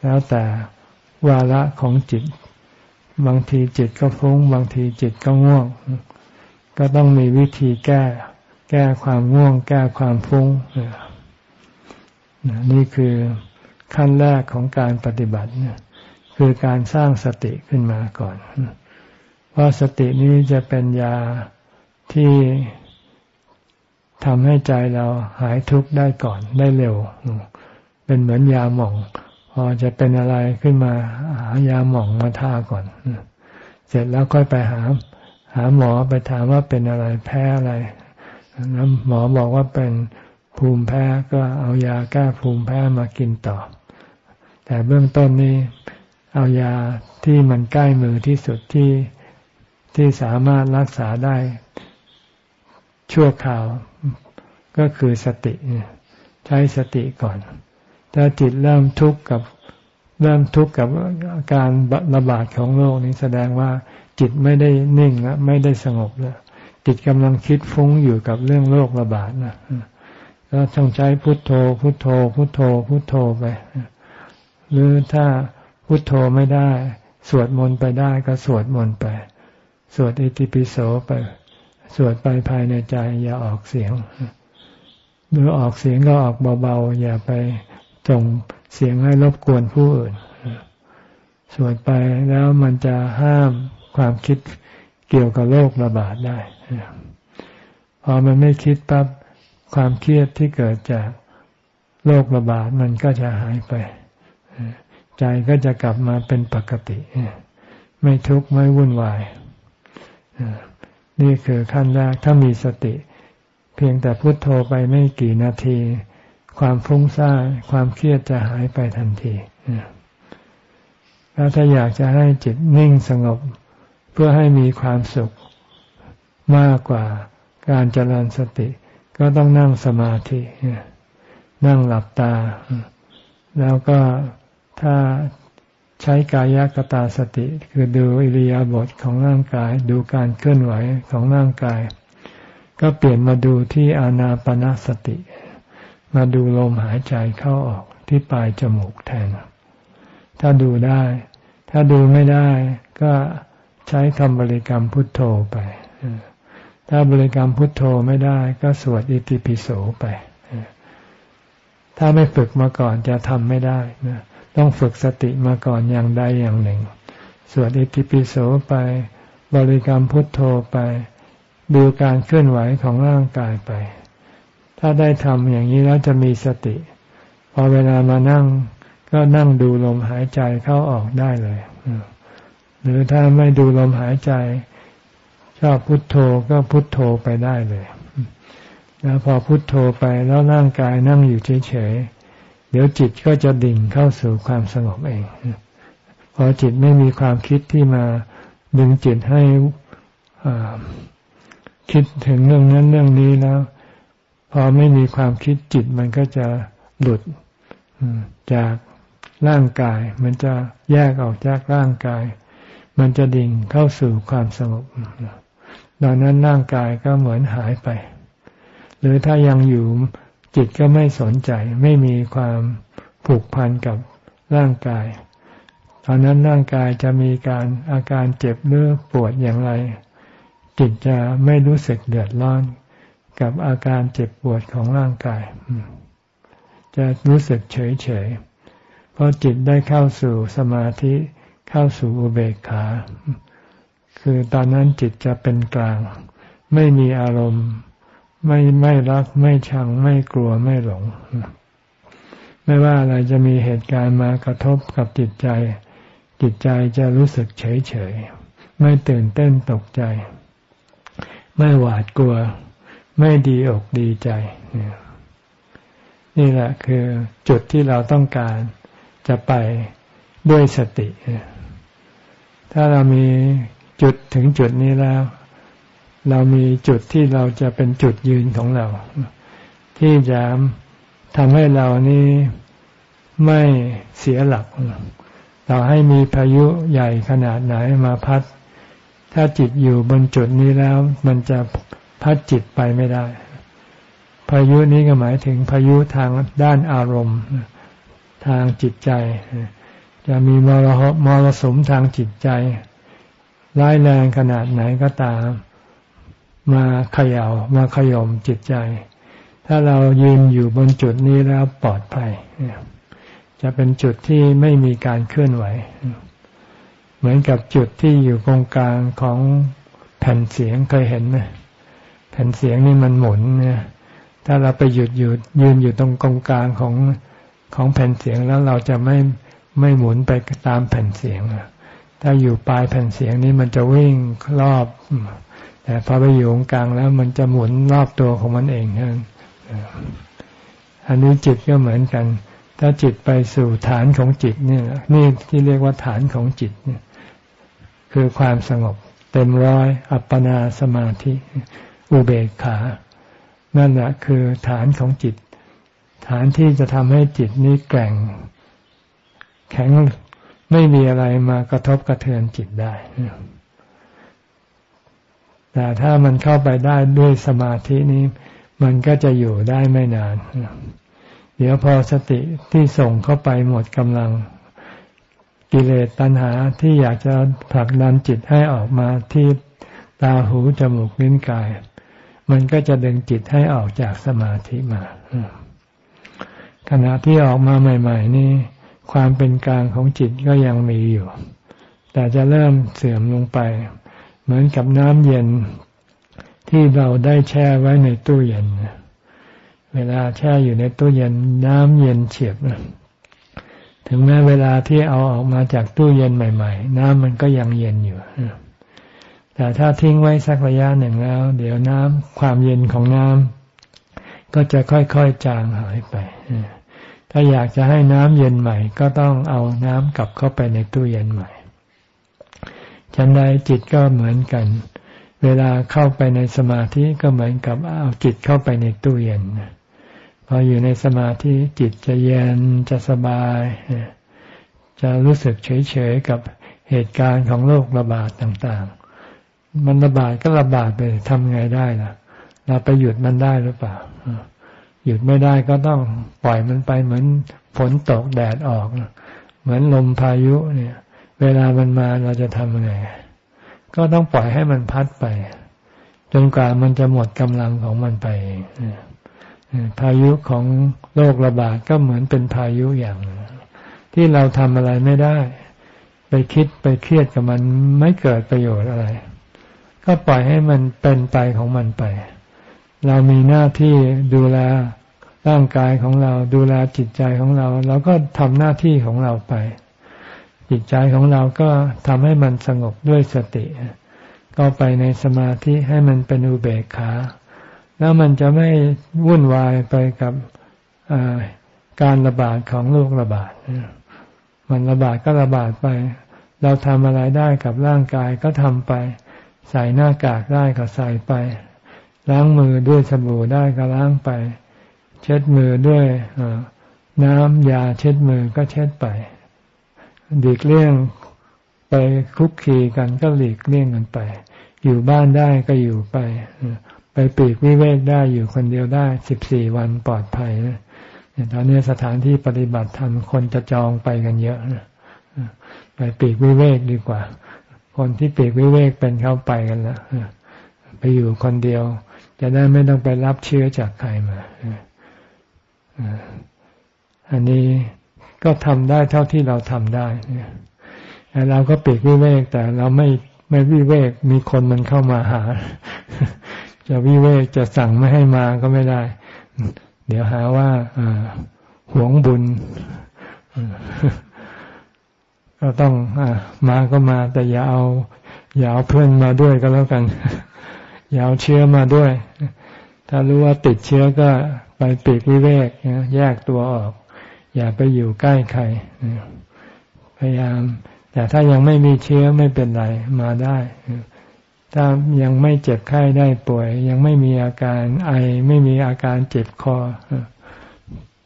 แล้วแต่วาระของจิต บางทีจิตก็ฟุ้ง บางทีจิตก็ง่วง ก็ต้องมีวิธีแก้ แก้ความง่วง แก้ความฟุ้งนี่คือขั้นแรกของการปฏิบัติคือการสร้างสติขึ้นมาก่อน เพราะสตินี้จะเป็นยา ที่ทำให้ใจเราหายทุกข์ได้ก่อนได้เร็ว เป็นเหมือนยาหม่อง พอจะเป็นอะไรขึ้นมาหายาหม่องมาทาก่อน เสร็จแล้วค่อยไปหา หาหมอไปถามว่าเป็นอะไรแพ้อะไรแล้วหมอบอกว่าเป็นภูมิแพ้ก็เอายาแก้ภูมิแพ้มากินต่อ แต่เบื้องต้นนี้เอายาที่มันใกล้มือที่สุดที่ที่สามารถรักษาได้ ชั่วคราว ก็คือสติ ใช้สติก่อน ถ้าจิตเริ่มทุกข์กับเริ่มทุกข์กับการระบาดของโรคนี้แสดงว่าจิตไม่ได้นิ่งแล้วไม่ได้สงบแล้วจิตกำลังคิดฟุ้งอยู่กับเรื่องโรคระบาดนะก็ต้องใช้พุทโธ พุทโธ พุทโธ พุทโธไป หรือถ้าพุทโธไม่ได้ สวดมนต์ไปได้ก็สวดมนต์ไป สวดอิติปิโสไป สวดไปภายในใจอย่าออกเสียง หรือออกเสียงก็ออกเบาๆ อย่าไปส่งเสียงให้รบกวนผู้อื่น สวดไปแล้วมันจะห้ามความคิดเกี่ยวกับโรคระบาดได้พอมันไม่คิดปั๊บความเครียดที่เกิดจากโรคระบาดมันก็จะหายไป ใจก็จะกลับมาเป็นปกติ ไม่ทุกข์ไม่วุ่นวาย นี่คือขั้นแรกถ้ามีสติ เพียงแต่พุโทโธไปไม่กี่นาที ความฟุ้งซ่านความเครียดจะหายไปทันทีแล้วถ้าอยากจะให้จิตนิ่งสงบ เพื่อให้มีความสุขมากกว่าการเจริญสติ ก็ต้องนั่งสมาธินั่งหลับตา แล้วก็ถ้า ใช้กายกตาสติ คือดูอิริยาบถของร่างกาย ดูการเคลื่อนไหวของร่างกาย ก็เปลี่ยนมาดูที่อานาปนาสติ มาดูลมหายใจเข้าออกที่ปลายจมูกแทน ถ้าดูได้ ถ้าดูไม่ได้ ก็ใช้คำบริกรรมพุทโธไป ถ้าบริกรรมพุทโธไม่ได้ ก็สวดอิติปิโสไป ถ้าไม่ฝึกมาก่อนจะทำไม่ได้นะ ต้องฝึกสติมาก่อนอย่างใดอย่างหนึ่ง สวดอิติปิโสไป บริกรรมพุทโธไป ดูการเคลื่อนไหวของร่างกายไป ถ้าได้ทำอย่างนี้แล้วจะมีสติ พอเวลามานั่งก็นั่งดูลมหายใจเข้าออกได้เลย หรือถ้าไม่ดูลมหายใจ ชอบพุทโธก็พุทโธไปได้เลย แล้วพอพุทโธไปแล้วร่างกายนั่งอยู่เฉยๆ เดี๋ยวจิตก็จะดิ่งเข้าสู่ความสงบเองพอจิตไม่มีความคิดที่มาดึงจิตให้คิดถึงเรื่องนั้นเรื่องนี้แล้ว พอไม่มีความคิดจิตมันก็จะหลุดจากร่างกาย มันจะแยกออกจากร่างกาย มันจะดิ่งเข้าสู่ความสงบตอนนั้นร่างกายก็เหมือนหายไป หรือถ้ายังอยู่ จิตก็ไม่สนใจไม่มีความผูกพันกับร่างกาย ตอนนั้นร่างกายจะมีการอาการเจ็บหรือปวดอย่างไร จิตจะไม่รู้สึกเดือดร้อน กับอาการเจ็บปวดของร่างกาย จะรู้สึกเฉยเฉยเพราะจิตได้เข้าสู่สมาธิเข้าสู่อุเบกขา คือตอนนั้นจิตจะเป็นกลาง ไม่มีอารมณ์ ไม่ไม่รักไม่ชัง ไม่กลัวไม่หลง ไม่ว่าอะไรจะมีเหตุการณ์มากระทบกับจิตใจ จิตใจจะรู้สึกเฉยเฉยไม่ตื่นเต้นตกใจ ไม่หวาดกลัว ไม่ดีอกดีใจ นี่แหละคือจุดที่เราต้องการจะไปด้วยสติ ถ้าเรามีจุดถึงจุดนี้แล้ว เรามีจุดที่เราจะเป็นจุดยืนของเรา ที่จะทำให้เรานี้ไม่เสียหลักเราให้มีพายุใหญ่ขนาดไหนมาพัด ถ้าจิตอยู่บนจุดนี้แล้ว มันจะพัดจิตไปไม่ได้ พายุนี้ก็หมายถึงพายุทางด้านอารมณ์ ทางจิตใจ จะมีมรมรสมทางจิตใจ ร้ายแรงขนาดไหนก็ตาม มาเขยา่ามาขย่มจิตใจ ถ้าเรายืนอยู่บนจุดนี้แล้วปลอดภัยจะเป็นจุดที่ไม่มีการเคลื่อนไหว เหมือนกับจุดที่อยู่ตรงกลางของแผ่นเสียงเคยเห็นไหมแผ่นเสียงนี่มันหมุนเนี่ยถ้าเราไปหยุดหยุดยืนอยู่ตรงกลางของของแผ่นเสียงแล้วเราจะไม่ไม่หมุนไปตามแผ่นเสียงถ้าอยู่ปลายแผ่นเสียงนี้มันจะวิ่งรอบ แต่พอไปอยู่ตรงกลางแล้วมันจะหมุนรอบตัวของมันเองนั่นอันนี้จิตก็เหมือนกัน ถ้าจิตไปสู่ฐานของจิตนี่นี่ที่เรียกว่าฐานของจิตเนี่ย คือความสงบ เต็มร้อย อัปปนาสมาธิ อุเบกขา นั่นแหละคือฐานของจิต ฐานที่จะทำให้จิตนี้แกร่ง แข็งไม่มีอะไรมากระทบกระเทือนจิตได้ แต่ถ้ามันเข้าไปได้ด้วยสมาธินี้ มันก็จะอยู่ได้ไม่นาน เดี๋ยวพอสติที่ส่งเข้าไปหมดกำลัง กิเลสตัณหาที่อยากจะผลักดันจิตให้ออกมาที่ตาหูจมูกลิ้นกาย มันก็จะดึงจิตให้ออกจากสมาธิมา ขณะที่ออกมาใหม่ ๆ นี่ ความเป็นกลางของจิตก็ยังมีอยู่ แต่จะเริ่มเสื่อมลงไป เหมือนกับน้ำเย็นที่เราได้แช่ไว้ในตู้เย็น เวลาแช่อยู่ในตู้เย็นน้ำเย็นเฉียบ ถึงแม้เวลาที่เอาออกมาจากตู้เย็นใหม่ ๆ น้ำมันก็ยังเย็นอยู่แต่ถ้าทิ้งไว้สักระยะหนึ่งแล้ว เดี๋ยวน้ำความเย็นของน้ำก็จะค่อยๆจางหายไป ถ้าอยากจะให้น้ำเย็นใหม่ ก็ต้องเอาน้ำกลับเข้าไปในตู้เย็นใหม่ ฉันใดจิตก็เหมือนกัน เวลาเข้าไปในสมาธิก็เหมือนกับเอาจิตเข้าไปในตู้เย็นพออยู่ในสมาธิจิตจะเย็นจะสบาย จะรู้สึกเฉยๆกับเหตุการณ์ของโรคระบาดต่างๆ มันระบาดก็ระบาดไปทำไงได้ล่ะ เราไปหยุดมันได้หรือเปล่าหยุดไม่ได้ก็ต้องปล่อยมันไปเหมือนฝนตกแดดออก เหมือนลมพายุเนี่ย เวลามันมาเราจะทำยังไง ก็ต้องปล่อยให้มันพัดไป จนกว่ามันจะหมดกำลังของมันไปพายุของโรคระบาดก็เหมือนเป็นพายุอย่างที่เราทำอะไรไม่ได้ ไปคิดไปเครียดกับมันไม่เกิดประโยชน์อะไร ก็ปล่อยให้มันเป็นไปของมันไป เรามีหน้าที่ดูแลร่างกายของเรา ดูแลจิตใจของเรา เราก็ทำหน้าที่ของเราไป จิตใจของเราก็ทำให้มันสงบด้วยสติ ก็ไปในสมาธิให้มันเป็นอุเบกขา แล้วมันจะไม่วุ่นวายไปกับการระบาดของโรคระบาด มันระบาดก็ระบาดไป เราทำอะไรได้กับร่างกายก็ทำไป ใส่หน้ากากได้ก็ใส่ไป ล้างมือด้วยสบู่ได้ก็ล้างไป เช็ดมือด้วยน้ำยาเช็ดมือก็เช็ดไป ดีกเลี่ยงไปคุกคีกันก็หลีกเลี่ยงกันไป อยู่บ้านได้ก็อยู่ไป ไปปีกวิเวกได้อยู่คนเดียวได้สิบสี่วันปลอดภัยนะตอนนี้สถานที่ปฏิบัติธรรมคนจะจองไปกันเยอะนะไปปีกวิเวกดีกว่า คนที่ปีกวิเวกเป็นเข้าไปกันแล้วไปอยู่คนเดียว จะได้ไม่ต้องไปรับเชื้อจากใครมาอันนี้ ก็ทำได้เท่าที่เราทำได้เราก็ปีกวิเวก แต่เราไม่ไม่วิเวกมีคนมันเข้ามาหา จะวิเวกจะสั่งไม่ให้มาก็ไม่ได้ เดี๋ยวหาว่าหวงบุญก็ต้องอมาก็มา แต่อย่าเอา อย่าเอาเพื่อนมาด้วยก็แล้วกัน อย่าเอาเชื้อมาด้วย ถ้ารู้ว่าติดเชื้อก็ไปปีกวิเวกแยกตัวออก อย่าไปอยู่ใกล้ใครพยายาม แต่ถ้ายังไม่มีเชื้อไม่เป็นไรมาได้ ถ้ายังไม่เจ็บไข้ได้ป่วย ยังไม่มีอาการไอไม่มีอาการเจ็บคอ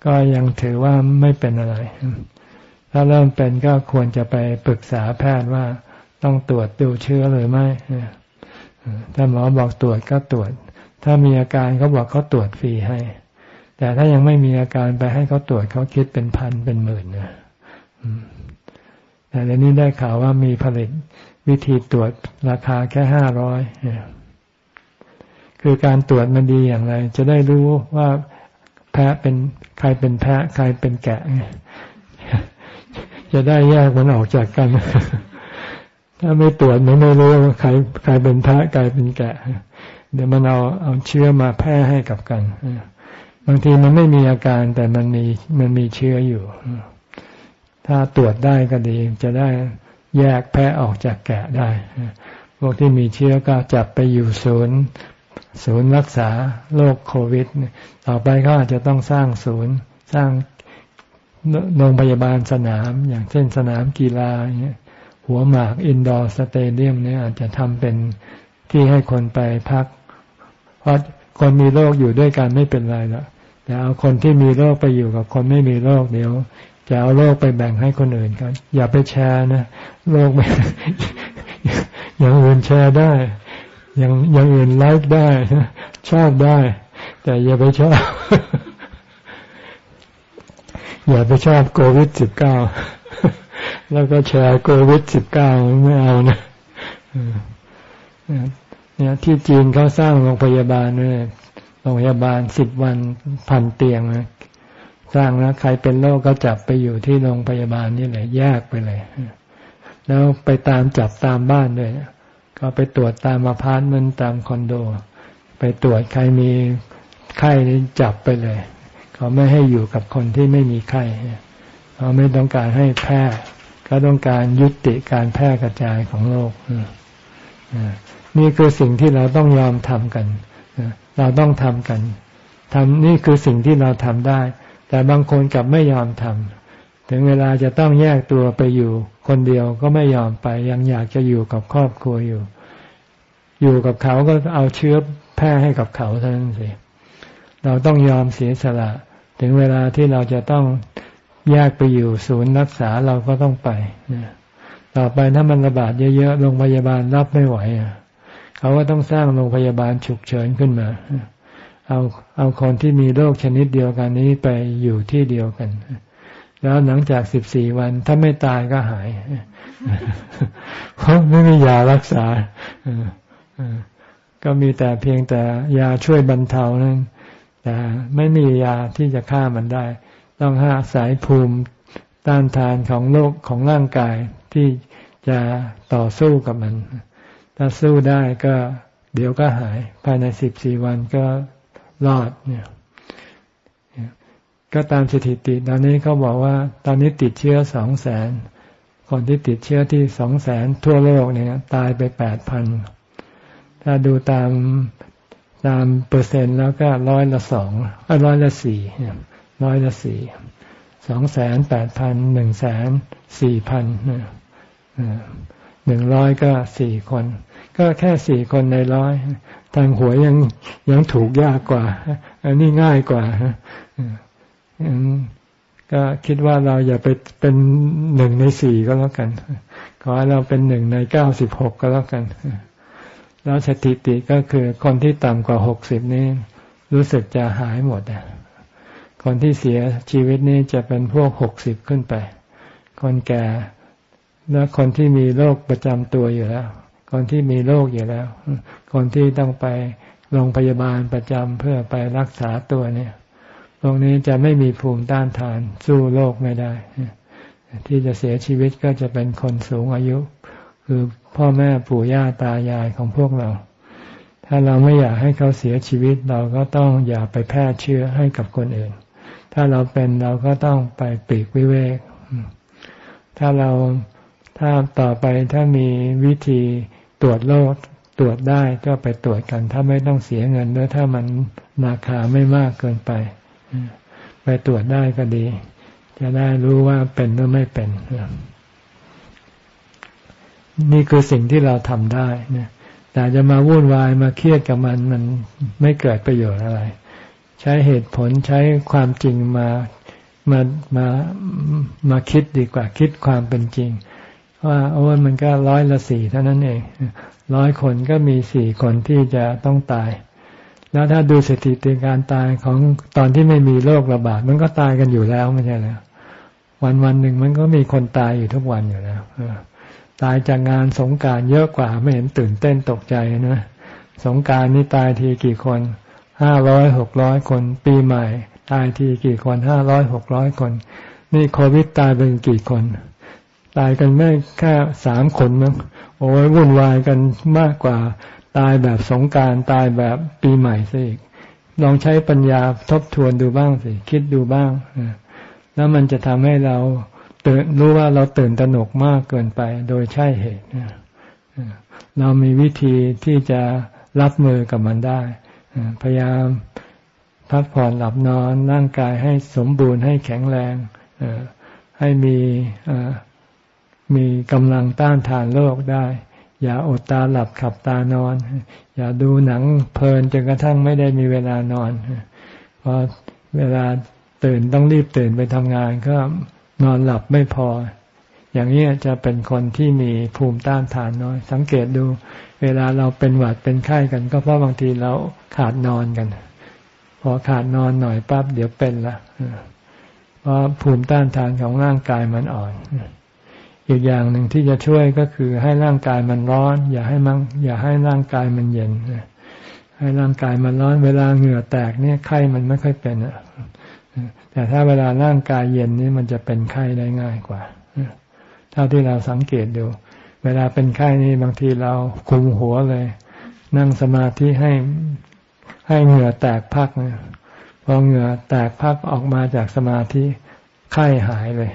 ก็ยังถือว่าไม่เป็นอะไร ถ้าเริ่มเป็นก็ควรจะไปปรึกษาแพทย์ว่าต้องตรวจดูเชื้อหรือไม่ถ้าหมอบอกตรวจก็ตรวจ ถ้ามีอาการเขาบอกเขาตรวจฟรีให้ แต่ถ้ายังไม่มีอาการไปให้เขาตรวจเขาคิดเป็นพันเป็นหมื่นนะแต่เดี๋ยวนี้ได้ข่าวว่ามีผลิตวิธีตรวจราคาแค่ห้าร้อยคือการตรวจมันดีอย่างไร จะได้รู้ว่าแพะเป็นใครเป็นแพะ ใครเป็นแกะจะได้แยกมันออกจากกัน ถ้าไม่ตรวจมันไม่รู้ว่าใครใครเป็นแพะใครเป็นแกะ เดี๋ยวมันเอาเอาเชื้อมาแพร่ให้กับกัน บางทีมันไม่มีอาการแต่มันมีมันมีเชื้ออยู่ ถ้าตรวจได้ก็ดี จะได้แยกแพะออกจากแกะได้ พวกที่มีเชื้อก็จับไปอยู่ศูนย์ ศูนย์รักษาโรคโควิด ต่อไปเขาอาจจะต้องสร้างศูนย์ สร้างโรงพยาบาลสนาม อย่างเช่นสนามกีฬาเนี่ยหัวหมากอินดอร์สเตเดียมเนี่ยอาจจะทำเป็นที่ให้คนไปพัก เพราะคนมีโรคอยู่ด้วยกันไม่เป็นไรแล้ว แต่เอาคนที่มีโรคไปอยู่กับคนไม่มีโรคเดี๋ยวจะเอาโรคไปแบ่งให้คนอื่นกัน อย่าไปแชร์นะโรคไม่อย่างอื่นแชร์ได้ อย่างอย่างอื่นไลค์ได้ชอบได้ แต่อย่าไปชอบ อย่าไปชอบโควิดสิบเก้าแล้วก็แชร์โควิดสิบเก้าไม่เอานะเนี่ยที่จีนเขาสร้างโรงพยาบาลเนี่ย โรงพยาบาลสิบวันพันเตียงนะสร้างแล้วใครเป็นโรคก็จับไปอยู่ที่โรงพยาบาลนี่แหละแยกไปเลย แล้วไปตามจับตามบ้านด้วยก็ไปตรวจตามอพาร์ตเมนต์ตามคอนโด ไปตรวจใครมีไข้นี่จับไปเลย เขาไม่ให้อยู่กับคนที่ไม่มีไข้เขาไม่ต้องการให้แพร่ก็ต้องการยุติการแพร่กระจายของโรคนี่คือสิ่งที่เราต้องยอมทำกัน เราต้องทำกันทำนี่คือสิ่งที่เราทำได้ แต่บางคนกลับไม่ยอมทำถึงเวลาจะต้องแยกตัวไปอยู่ คนเดียวก็ไม่ยอมไป ยังอยากจะอยู่กับครอบครัวอยู่ อยู่กับเขาก็เอาเชื้อแพร่ให้กับเขาเท่านั้นสิเราต้องยอมเสียสละ ถึงเวลาที่เราจะต้องแยกไปอยู่ศูนย์รักษาเราก็ต้องไปต่อไปถ้ามันระบาดเยอะๆโรงพยาบาลรับไม่ไหวอะ เขาก็ต้องสร้างโรงพยาบาลฉุกเฉินขึ้นมา เอาเอาคนที่มีโรคชนิดเดียวกันนี้ไปอยู่ที่เดียวกัน แล้วหลังจากสิบสี่วัน ถ้าไม่ตายก็หายเพราะไม่มียารักษาก็มีแต่เพียงแต่ยาช่วยบรรเทานั้นแต่ไม่มียาที่จะฆ่ามันได้ ต้องหาสายภูมิต้านทานของโรคของร่างกายที่จะต่อสู้กับมัน ถ้าสู้ได้ก็ เดี๋ยวก็หาย ภายในสิบสี่วันก็รอดเนี่ยก็ตามสถิติตอนนี้เขาบอกว่า ตอนนี้ติดเชื้อสองแสนคนที่ติดเชื้อที่สองแสนทั่วโลกเนี่ย ตายไปแปดพันถ้าดูตามตามเปอร์เซ็นต์แล้วก็ร้อยละสองร้อยละสี่ร้อยละสี่สองแสนแปดพันหนึ่งแสนสี่พันหนึ่งร้อยก็สี่คน ก็แค่สี่คนในร้อยทางหัวยังยังถูกยากกว่า อันนี้ง่ายกว่าก็คิดว่าเราอย่าไปเป็นหนึ่งในสี่ก็แล้วกัน ขอให้เราเป็นหนึ่งในเก้าสิบหกก็แล้วกัน แล้วสถิติก็คือคนที่ต่ำกว่าหกสิบนี่รู้สึกจะหายหมดอะคนที่เสียชีวิตนี่จะเป็นพวกหกสิบขึ้นไป คนแก่และคนที่มีโรคประจำตัวอยู่แล้ว คนที่มีโรคอยู่แล้ว คนที่ต้องไปโรงพยาบาลประจำเพื่อไปรักษาตัวเนี่ยพโลกนี้จะไม่มีภูมิต้านทานสู้โลกไม่ได้ ที่จะเสียชีวิตก็จะเป็นคนสูงอายุ คือพ่อแม่ปู่ย่าตายายของพวกเรา ถ้าเราไม่อยากให้เขาเสียชีวิตเราก็ต้องอย่าไปแพร่เชื้อให้กับคนอื่น ถ้าเราเป็นเราก็ต้องไปปีกวิเวก ถ้าเราถ้าต่อไปถ้ามีวิธี ตรวจโรคตรวจได้ก็ไปตรวจกัน ถ้าไม่ต้องเสียเงินด้วยถ้ามันราคาไม่มากเกินไป ไปตรวจได้ก็ดี จะได้รู้ว่าเป็นหรือไม่เป็น นี่คือสิ่งที่เราทำได้นะแต่จะมาวุ่นวายมาเครียดกับมันมันไม่เกิดประโยชน์อะไร ใช้เหตุผลใช้ความจริงมามามามาคิดดีกว่าคิดความเป็นจริง ว่าโอ้มันก็ร้อยละสี่เท่านั้นเองร้อยคนก็มีสี่คนที่จะต้องตาย แล้วถ้าดูสถิติการตายของตอนที่ไม่มีโรคระบาด มันก็ตายกันอยู่แล้วไม่ใช่แล้ววันวันหนึ่งมันก็มีคนตายอยู่ทุกวันอยู่แล้วตายจากงานสงการเยอะกว่าไม่เห็นตื่นเต้นตกใจนะสงการนี่ตายทีกี่คนห้าร้อยหกร้อยคน ปีใหม่ ตายทีกี่คนห้าร้อยหกร้อยคน นี่โควิดตายเป็นกี่คน ตายกันไม่แค่สามคนมั้งโอ้ยวุ่นวายกันมากกว่า ตายแบบสงการตายแบบปีใหม่ซะอีกลองใช้ปัญญาทบทวนดูบ้างสิ คิดดูบ้างแล้วมันจะทำให้เราตื่นรู้ว่าเราตื่นตระหนกมากเกินไปโดยใช่เหตุเรามีวิธีที่จะรับมือกับมันได้ พยายามพักผ่อนหลับนอนร่างกายให้สมบูรณ์ให้แข็งแรงให้มี มีกำลังต้านทานโรคได้ อย่าอดตาหลับขับตานอน อย่าดูหนังเพลินจนกระทั่งไม่ได้มีเวลานอนพอเวลาตื่นต้องรีบตื่นไปทำงานก็นอนหลับไม่พอ อย่างนี้จะเป็นคนที่มีภูมิต้านทานน้อย สังเกตดู เวลาเราเป็นหวัดเป็นไข้กัน ก็เพราะบางทีเราขาดนอนกัน พอขาดนอนหน่อยปั๊บเดี๋ยวเป็นละเพราะภูมิต้านทานของร่างกายมันอ่อน อีกอย่างหนึ่งที่จะช่วยก็คือให้ร่างกายมันร้อน อย่าให้มันอย่าให้ร่างกายมันเย็นให้ร่างกายมันร้อนเวลาเหงื่อแตกเนี่ยไข้มันไม่ค่อยเป็นอะแต่ถ้าเวลาร่างกายเย็นนี่มันจะเป็นไข้ได้ง่ายกว่าเท่าที่เราสังเกตดู เวลาเป็นไข้นี่บางทีเราคุมหัวเลย นั่งสมาธิให้ให้เหงื่อแตกพักนะพอเหงื่อแตกพักออกมาจากสมาธิไข้หายเลย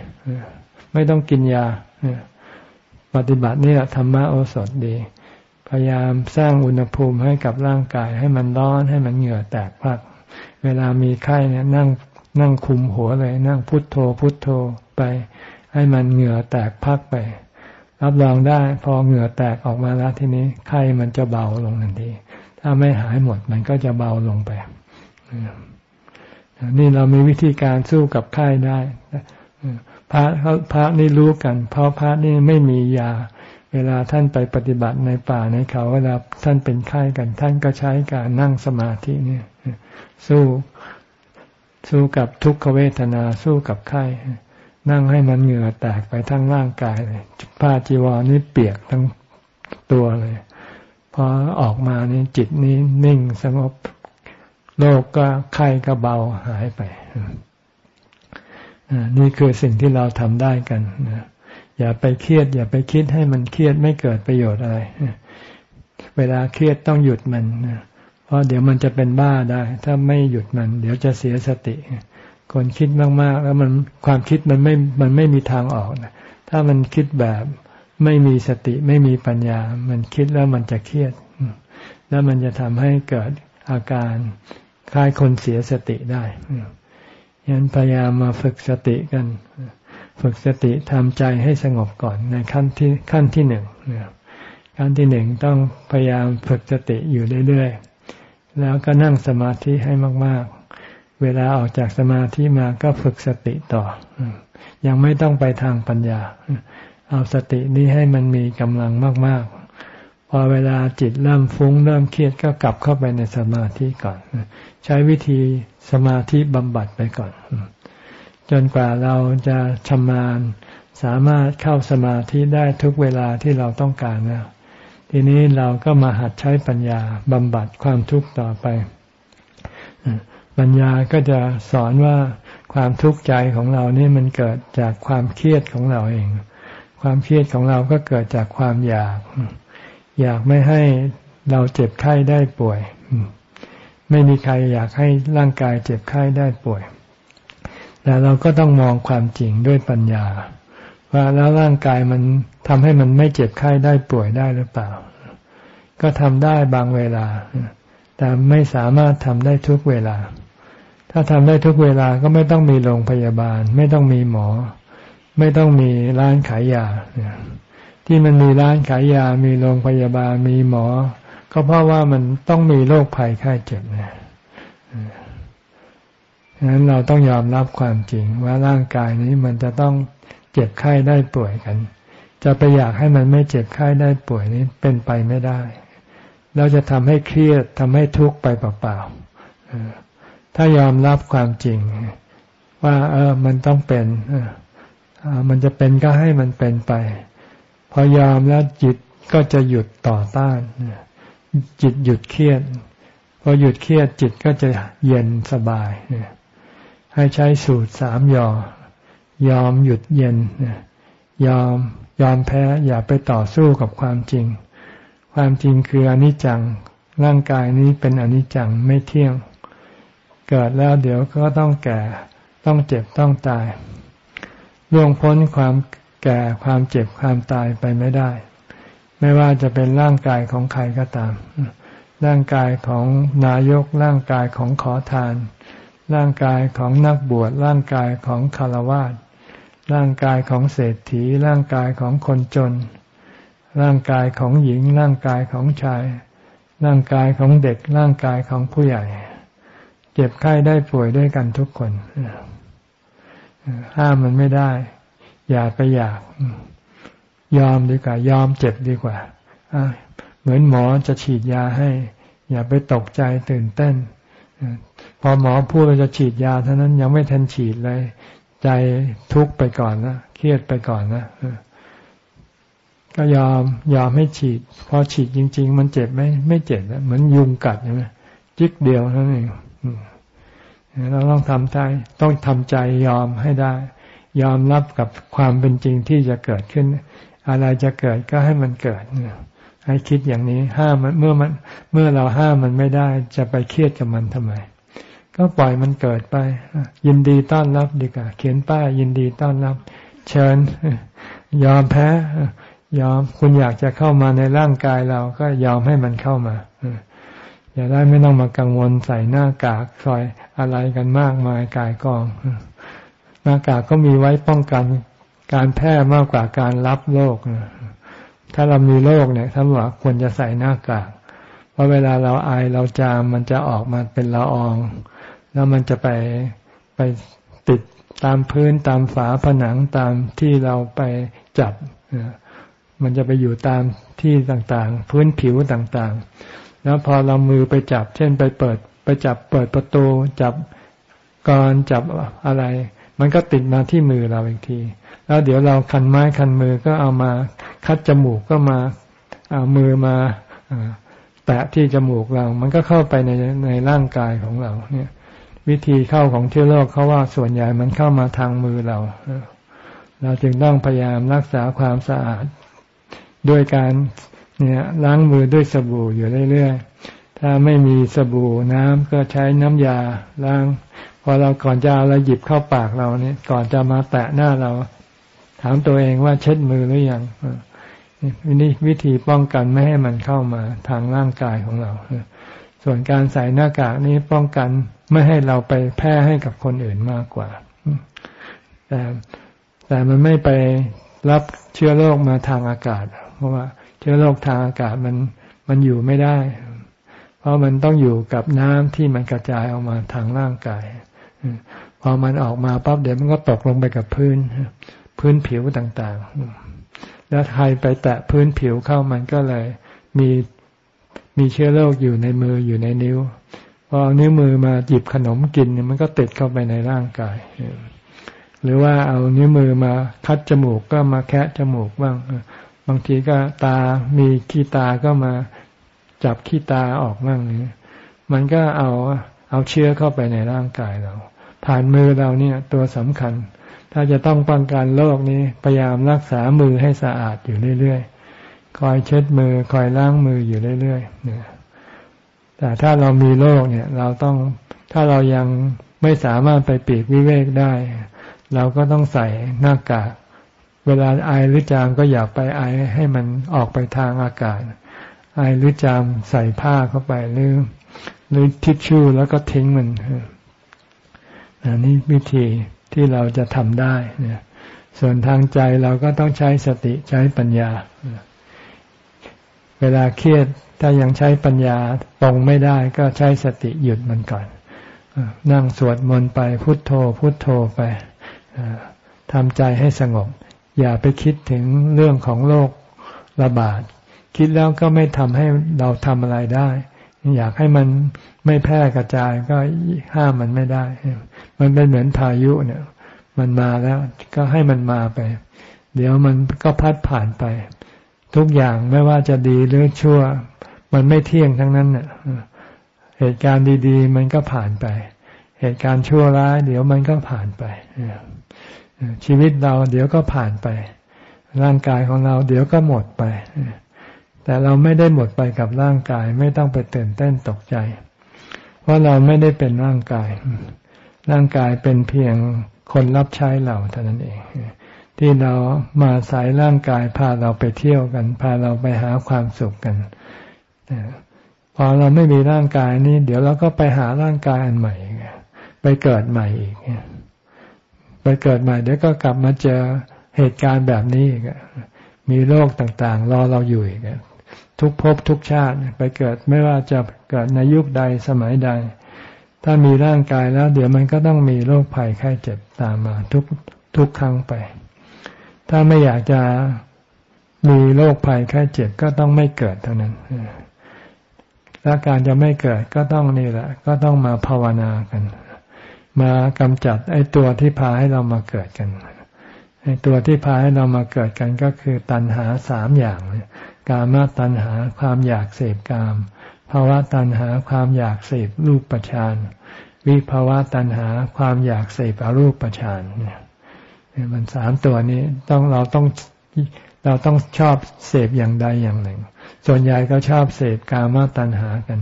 ไม่ต้องกินยา ปฏิบัตินี่แหละธรรมะโอสถดี พยายามสร้างอุณหภูมิให้กับร่างกาย ให้มันร้อนให้มันเหงื่อแตกพัก เวลามีไข้เนี่ยนั่งนั่งคุมหัวเลย นั่งพุทโธ พุทโธไป ให้มันเหงื่อแตกพักไป รับรองได้พอเหงื่อแตกออกมาแล้วทีนี้ไข้มันจะเบาลงทันที ถ้าไม่หายหมดมันก็จะเบาลงไปนี่เรามีวิธีการสู้กับไข้ได้ พระพระนี่รู้กัน เพราะพระนี่ไม่มียา เวลาท่านไปปฏิบัติในป่าในเขาเวลาท่านเป็นไข้กัน ท่านก็ใช้การนั่งสมาธินี่สู้สู้กับทุกขเวทนาสู้กับไข้นั่งให้มันเหงื่อแตกไปทั้งร่างกายเลยผ้าจีวรนี่เปียกทั้งตัวเลยพอออกมานี่จิตนี้นิ่งสงบโลกก็ไข้ก็เบาหายไป นี่คือสิ่งที่เราทำได้กันอย่าไปเครียด อย่าไปคิดให้มันเครียดไม่เกิดประโยชน์อะไรเวลาเครียดต้องหยุดมันเพราะเดี๋ยวมันจะเป็นบ้าได้ ถ้าไม่หยุดมัน เดี๋ยวจะเสียสติคนคิดมากๆ แล้วมันความคิดมันไม่มันไม่มีทางออกนะถ้ามันคิดแบบไม่มีสติไม่มีปัญญา มันคิดแล้วมันจะเครียด แล้วมันจะทำให้เกิดอาการคล้ายคนเสียสติได้ ยันพยายามมาฝึกสติกัน ฝึกสติทำใจให้สงบก่อนในขั้นที่ขั้นที่หนึ่งขั้นที่หนึ่งต้องพยายามฝึกสติอยู่เรื่อยๆ แล้วก็นั่งสมาธิให้มาก ๆ เวลาออกจากสมาธิมาก็ฝึกสติต่อ ยังไม่ต้องไปทางปัญญา เอาสตินี้ให้มันมีกำลังมากๆ พอเวลาจิตเริ่มฟุ้งเริ่มเครียดก็กลับเข้าไปในสมาธิก่อน ใช้วิธีสมาธิบำบัดไปก่อน จนกว่าเราจะชำนาญสามารถเข้าสมาธิได้ทุกเวลาที่เราต้องการแล้วทีนี้เราก็มาหัดใช้ปัญญาบำบัดความทุกข์ต่อไป ปัญญาก็จะสอนว่าความทุกข์ใจของเรานี่มันเกิดจากความเครียดของเราเอง ความเครียดของเราก็เกิดจากความอยาก อยากไม่ให้เราเจ็บไข้ได้ป่วย ไม่มีใครอยากให้ร่างกายเจ็บไข้ได้ป่วย แต่เราก็ต้องมองความจริงด้วยปัญญา ว่าแล้วร่างกายมันทำให้มันไม่เจ็บไข้ได้ป่วยได้หรือเปล่า ก็ทำได้บางเวลา แต่ไม่สามารถทำได้ทุกเวลา ถ้าทำได้ทุกเวลาก็ไม่ต้องมีโรงพยาบาล ไม่ต้องมีหมอ ไม่ต้องมีร้านขายยา ที่มันมีร้านขายยา มีโรงพยาบาล มีหมอ ก็เพราะว่ามันต้องมีโรคภัยไข้เจ็บนะฉะนั้นเราต้องยอมรับความจริงว่าร่างกายนี้มันจะต้องเจ็บไข้ได้ป่วยกัน จะไปอยากให้มันไม่เจ็บไข้ได้ป่วยนี้เป็นไปไม่ได้เราจะทำให้เครียดทำให้ทุกข์ไปเปล่าๆถ้ายอมรับความจริง ว่า เออ มันต้องเป็นออมันจะเป็นก็ให้มันเป็นไป พอยอมแล้วจิตก็จะหยุดต่อต้าน จิตหยุดเครียด พอหยุดเครียดจิตก็จะเย็นสบาย ให้ใช้สูตรสามยอ ยอมหยุดเย็น ยอมยอมแพ้อย่าไปต่อสู้กับความจริง ความจริงคืออนิจจัง ร่างกายนี้เป็นอนิจจังไม่เที่ยง เกิดแล้วเดี๋ยวก็ต้องแก่ ต้องเจ็บต้องตายล่วงพ้นความ แก่ความเจ็บความตายไปไม่ได้ ไม่ว่าจะเป็นร่างกายของใครก็ตาม ร่างกายของนายกร่างกายของขอทาน ร่างกายของนักบวชร่างกายของคารวะร่างกายของเศรษฐี ร่างกายของคนจน ร่างกายของหญิง ร่างกายของชาย ร่างกายของเด็ก ร่างกายของผู้ใหญ่ เจ็บไข้ได้ป่วยด้วยกันทุกคนห้ามมันไม่ได้ อย่าไปอยาก ยอมดีกว่า ยอมเจ็บดีกว่าเหมือนหมอจะฉีดยาให้ อย่าไปตกใจตื่นเต้น พอหมอพูดว่าจะฉีดยาเท่านั้นยังไม่ทันฉีดเลย ใจทุกข์ไปก่อนนะเครียดไปก่อนนะก็ยอมยอมให้ฉีด พอฉีดจริง ๆ มันเจ็บไหมไม่เจ็บแล้วเหมือนยุงกัดใช่ไหมจิกเดียวเท่านั้นเองเราต้องทำใจ ต้องทำใจยอมให้ได้ ยอมรับกับความเป็นจริงที่จะเกิดขึ้น อะไรจะเกิดก็ให้มันเกิดให้คิดอย่างนี้ห้ามมันเมื่อมันเมื่อเราห้ามมันไม่ได้จะไปเครียดกับมันทำไม ก็ปล่อยมันเกิดไป ยินดีต้อนรับดีกว่าเขียนป้ายยินดีต้อนรับ เชิญ ยอมแพ้ยอมคุณอยากจะเข้ามาในร่างกายเราก็ยอมให้มันเข้ามาอย่าได้ไม่ต้องมากังวลใส่หน้ากากซอยอะไรกันมากมายกายกอง หน้ากากก็มีไว้ป้องกัน การแพร่มากกว่าการรับโรคถ้าเรามีโรคเนี่ยท่านบอกควรจะใส่หน้ากากเพราะเวลาเราไอเราจามมันจะออกมาเป็นละออง แล้วมันจะไปไปติดตามพื้นตามฝาผนังตามที่เราไปจับ มันจะไปอยู่ตามที่ต่างๆ พื้นผิวต่างๆ แล้วพอเรามือไปจับ เช่นไปเปิดไปจับเปิดประตูจับกรจับอะไร มันก็ติดมาที่มือเราอีกที แล้วเดี๋ยวเราคันไม้คันมือก็เอามาคัดจมูกก็มาเอามือมาแตะที่จมูกเรา มันก็เข้าไปในในร่างกายของเรา เนี่ย วิธีเข้าของเชื้อโรคเขาว่าส่วนใหญ่มันเข้ามาทางมือเรา เราจึงต้องพยายามรักษาความสะอาดด้วยการเนี่ยล้างมือด้วยสบู่อยู่เรื่อยๆ ถ้าไม่มีสบู่น้ำก็ใช้น้ำยาล้างพอเราก่อนจะเอาเรหยิบเข้าปากเราเนี่ย ก่อนจะมาแตะหน้าเรา ถามตัวเองว่าเช็ดมือหรือยังนี่วิธีป้องกันไม่ให้มันเข้ามาทางร่างกายของเรา ส่วนการใส่หน้ากากนี้ป้องกันไม่ให้เราไปแพร่ให้กับคนอื่นมากกว่า แต่แต่มันไม่ไปรับเชื้อโรคมาทางอากาศ เพราะว่า เชื้อโรคทางอากาศมันมันอยู่ไม่ได้ ราะมันต้องอยู่กับน้ำที่มันกระจายออกมาทางร่างกายพอมันออกมาปั๊บเดี๋ยวมันก็ตกลงไปกับพื้น พื้นผิวต่างๆ แล้วใครไปแตะพื้นผิวเข้ามันก็เลยมีมีเชื้อโรคอยู่ในมืออยู่ในนิ้วพอเอานิ้วมือมาหยิบขนมกินมันก็ติดเข้าไปในร่างกาย หรือว่าเอานิ้วมือมาคัดจมูกก็มาแคะจมูกบ้างบางทีก็ตามีขี้ตาก็มา จับขี้ตาออกบ้างนี่มันก็เอาเอาเชื้อเข้าไปในร่างกายเรา ผ่านมือเราเนี่ยตัวสำคัญ ถ้าจะต้องป้องกันโรคนี้พยายามรักษามือให้สะอาดอยู่เรื่อยๆ คอยเช็ดมือคอยล้างมืออยู่เรื่อยๆเนี่ยแต่ถ้าเรามีโรคเนี่ย เราต้องถ้าเรายังไม่สามารถไปปีกวิเวกได้ เราก็ต้องใส่หน้ากาก เวลาไอหรือจามก็อย่าไปไอให้มันออกไปทางอากาศ ไอหรือจามใส่ผ้าเข้าไปหรือหรือทิชชู่แล้วก็ทิ้งมันอันนี้วิธีที่เราจะทำได้เนี่ยส่วนทางใจเราก็ต้องใช้สติใช้ปัญญา เวลาเครียดถ้ายังใช้ปัญญาตรงไม่ได้ก็ใช้สติหยุดมันก่อน นั่งสวดมนต์ไปพุทโธ พุทโธไปทำใจให้สงบ อย่าไปคิดถึงเรื่องของโรคระบาด คิดแล้วก็ไม่ทำให้เราทำอะไรได้ อยากให้มันไม่แพร่กระจายก็ห้ามมันไม่ได้ มันเป็นเหมือนพายุเนี่ย มันมาแล้วก็ให้มันมาไป เดี๋ยวมันก็พัดผ่านไป ทุกอย่างไม่ว่าจะดีหรือชั่ว มันไม่เที่ยงทั้งนั้นเนี่ยเหตุการณ์ดีๆ มันก็ผ่านไป เหตุการณ์ชั่วร้าย เดี๋ยวมันก็ผ่านไป ชีวิตเราเดี๋ยวก็ผ่านไป ร่างกายของเราเดี๋ยวก็หมดไป แต่เราไม่ได้หมดไปกับร่างกาย ไม่ต้องไปตื่นเต้นตกใจ เพราะเราไม่ได้เป็นร่างกาย ร่างกายเป็นเพียงคนรับใช้เราเท่านั้นเอง ที่เรามาสายร่างกายพาเราไปเที่ยวกัน พาเราไปหาความสุขกันพอเราไม่มีร่างกายนี้ เดี๋ยวเราก็ไปหาร่างกายอันใหม่ไปเกิดใหม่อีกไปเกิดใหม่เดี๋ยวก็กลับมาเจอเหตุการณ์แบบนี้อีกมีโรคต่างๆ รอเราอยู่อีก ทุกภพทุกชาติไปเกิดไม่ว่าจะเกิดในยุคใดสมัยใด ถ้ามีร่างกายแล้ว เดี๋ยวมันก็ต้องมีโรคภัยไข้เจ็บตามมา ทุกทุกครั้งไป ถ้าไม่อยากจะมีโรคภัยไข้เจ็บก็ต้องไม่เกิดเท่านั้นและการจะไม่เกิดก็ต้องนี่แหละ ก็ต้องมาภาวนากัน มากำจัดไอ้ตัวที่พาให้เรามาเกิดกันไอ้ตัวที่พาให้เรามาเกิดกันก็คือตัณหาสามอย่าง กามาตัณหาความอยากเสพกามภาวะตัณหาความอยากเสพรูปประชานวิภาวะตัณหาความอยากเสพอรูปประชานเนี่ยมันสามตัวนี้ต้องเราต้องเราต้องชอบเสพอย่างใดอย่างหนึ่ง ส่วนใหญ่ก็ชอบเสพกามตัณหากัน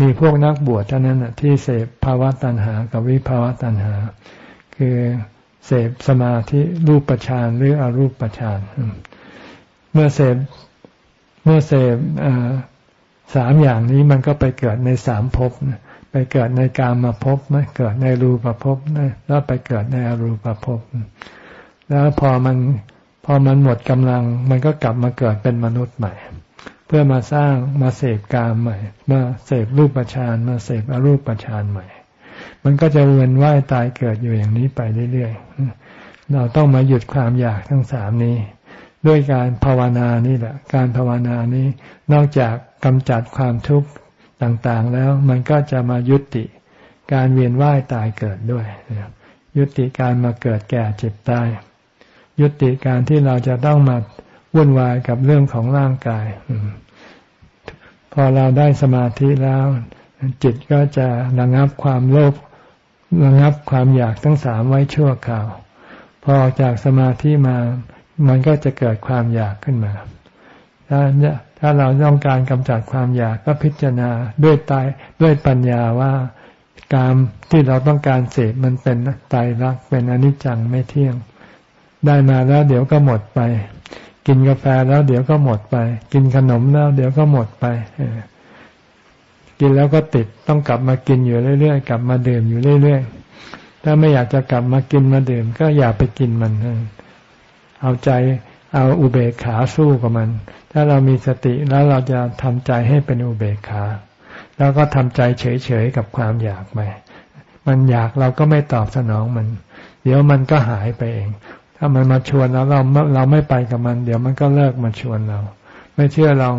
มีพวกนักบวชเท่านั้นที่เสพภาวะตัณหากับวิภาวะตัณหา คือเสพสมาธิรูปฌานหรืออรูปฌานเมื่อเสพ เมื่อเสพสามอย่างนี้มันก็ไปเกิดในสามภพไปเกิดในกามาภพไม่เกิดในรูปภพแล้วไปเกิดในอรูปภพแล้วพอมันพอมันหมดกำลัง มันก็กลับมาเกิดเป็นมนุษย์ใหม่ เพื่อมาสร้างมาเสพกามใหม่ มาเสพรูปฌานมาเสพอรูปฌานใหม่ มันก็จะเวียนว่ายตายเกิดอยู่อย่างนี้ไปเรื่อยๆเราต้องมาหยุดความอยากทั้งสามนี้ ด้วยการภาวนานี่แหละ การภาวนานี้นอกจากกำจัดความทุกข์ต่างๆ แล้วมันก็จะมายุติ การเวียนว่ายตายเกิดด้วย ยุติการมาเกิดแก่เจ็บตาย ยุติการที่เราจะต้องมาวุ่นวายกับเรื่องของร่างกาย พอเราได้สมาธิแล้ว จิตก็จะระงับความโลภระงับความอยากทั้งสามไว้ชั่วคราว พอออกจากสมาธิมา มันก็จะเกิดความอยากขึ้นมา ถ้าถ้าเราต้องการกำจัดความอยากก็พิจารณาด้วยตายด้วยปัญญาว่าการที่เราต้องการเสพมันเป็นตายรักเป็นอนิจจังไม่เที่ยง ได้มาแล้วเดี๋ยวก็หมดไป กินกาแฟแล้วเดี๋ยวก็หมดไป กินขนมแล้วเดี๋ยวก็หมดไปกินแล้วก็ติดต้องกลับมากินอยู่เรื่อยๆ กลับมาดื่มอยู่เรื่อยๆ ถ้าไม่อยากจะกลับมากินมาดื่ม ก็อย่าไปกินมัน เอาใจเอาอุเบกขาสู้กับมัน ถ้าเรามีสติแล้วเราจะทำใจให้เป็นอุเบกขา แล้วก็ทำใจเฉยๆกับความอยากไป มันอยากเราก็ไม่ตอบสนองมัน เดี๋ยวมันก็หายไปเอง ถ้ามันมาชวนแล้วเราเราไม่ไปกับมัน เดี๋ยวมันก็เลิกมาชวนเรา ไม่เชื่อลอง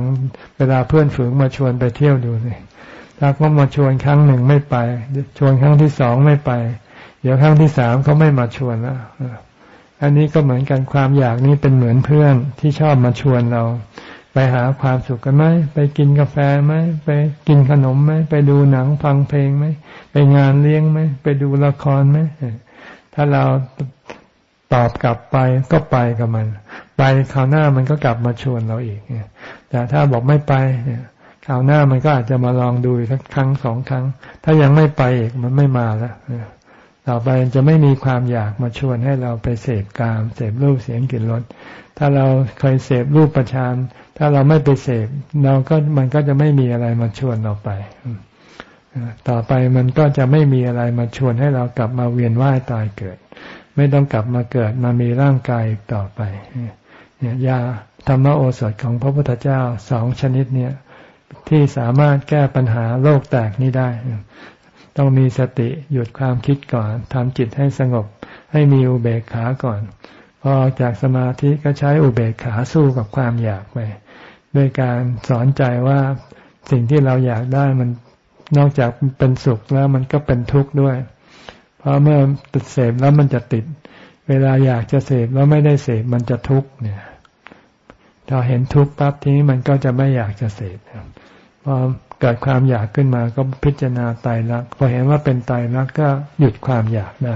เวลาเพื่อนฝืนมาชวนไปเที่ยวดูสิถ้าเขามาชวนครั้งหนึ่งไม่ไป ชวนครั้งที่สองไม่ไป เดี๋ยวครั้งที่สามเขาไม่มาชวนแล้ว อันนี้ก็เหมือนกันความอยากนี้เป็นเหมือนเพื่อนที่ชอบมาชวนเรา ไปหาความสุขกันไหมไปกินกาแฟไหมไปกินขนมไหมไปดูหนังฟังเพลงไหมไปงานเลี้ยงไหมไปดูละครไหมถ้าเราตอบกลับไปก็ไปกับมัน ไปคราวหน้ามันก็กลับมาชวนเราอีกแต่ถ้าบอกไม่ไปคราวหน้ามันก็อาจจะมาลองดูสักครั้งสองครั้ง ถ้ายังไม่ไปอีกมันไม่มาแล้ว ต่อไปจะไม่มีความอยากมาชวนให้เราไปเสพกาม เสพรูปเสียงกลิ่นรสถ้าเราเคยเสพรูปประชานถ้าเราไม่ไปเสพเราก็มันก็จะไม่มีอะไรมาชวนเราไปต่อไปมันก็จะไม่มีอะไรมาชวนให้เรากลับมาเวียนว่ายตายเกิด ไม่ต้องกลับมาเกิดมามีร่างกายต่อไปเนี่ยยาธรรมโอสถของพระพุทธเจ้าสองชนิดเนี่ยที่สามารถแก้ปัญหาโลกแตกนี้ได้ ต้องมีสติหยุดความคิดก่อนทำจิตให้สงบ ให้มีอุเบกขาก่อน พอจากสมาธิก็ใช้อุเบกขาสู้กับความอยากไปด้วยการสอนใจว่าสิ่งที่เราอยากได้มันนอกจากเป็นสุขแล้วมันก็เป็นทุกข์ด้วย เพราะเมื่อติดเสพแล้วมันจะติด เวลาอยากจะเสพแล้วไม่ได้เสพมันจะทุกข์เนี่ยพอเห็นทุกข์ปั๊บทีนี้มันก็จะไม่อยากจะเสพพอ เกิดความอยากขึ้นมาก็พิจารณาตายรักพอเห็นว่าเป็นตายรักก็หยุดความอยากได้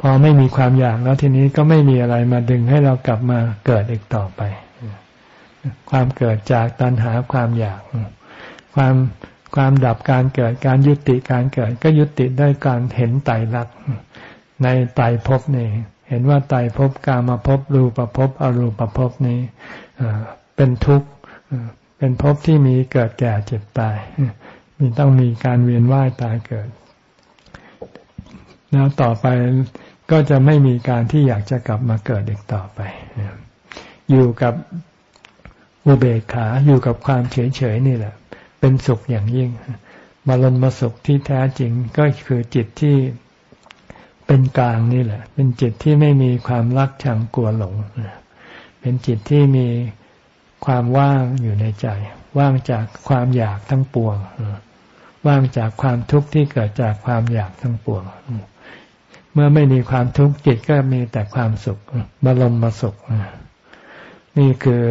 พอไม่มีความอยากแล้วทีนี้ก็ไม่มีอะไรมาดึงให้เรากลับมาเกิดอีกต่อไป ความเกิดจากตัณหาความอยาก ความความดับการเกิดการยุติการเกิด ก็ยุติได้การเห็นไตรลักษณ์ในไตรภพนี่เห็นว่าไตรภพกามาภพรูปภพอรูปภพนี้เป็นทุกข์ เป็นภพที่มีเกิดแก่เจ็บตาย มีต้องมีการเวียนว่ายตายเกิด แล้วต่อไปก็จะไม่มีการที่อยากจะกลับมาเกิดอีกต่อไป อยู่กับอุเบกขาอยู่กับความเฉยเฉยนี่แหละ เป็นสุขอย่างยิ่งบรมสุขที่แท้จริงก็คือจิตที่เป็นกลางนี่แหละ เป็นจิตที่ไม่มีความรักชังกลัวหลง เป็นจิตที่มี ความว่างอยู่ในใจ ว่างจากความอยากทั้งปวงว่างจากความทุกข์ที่เกิดจากความอยากทั้งปวงเมื่อไม่มีความทุกข์จิตก็มีแต่ความสุขบรมมาสุข นี่คือ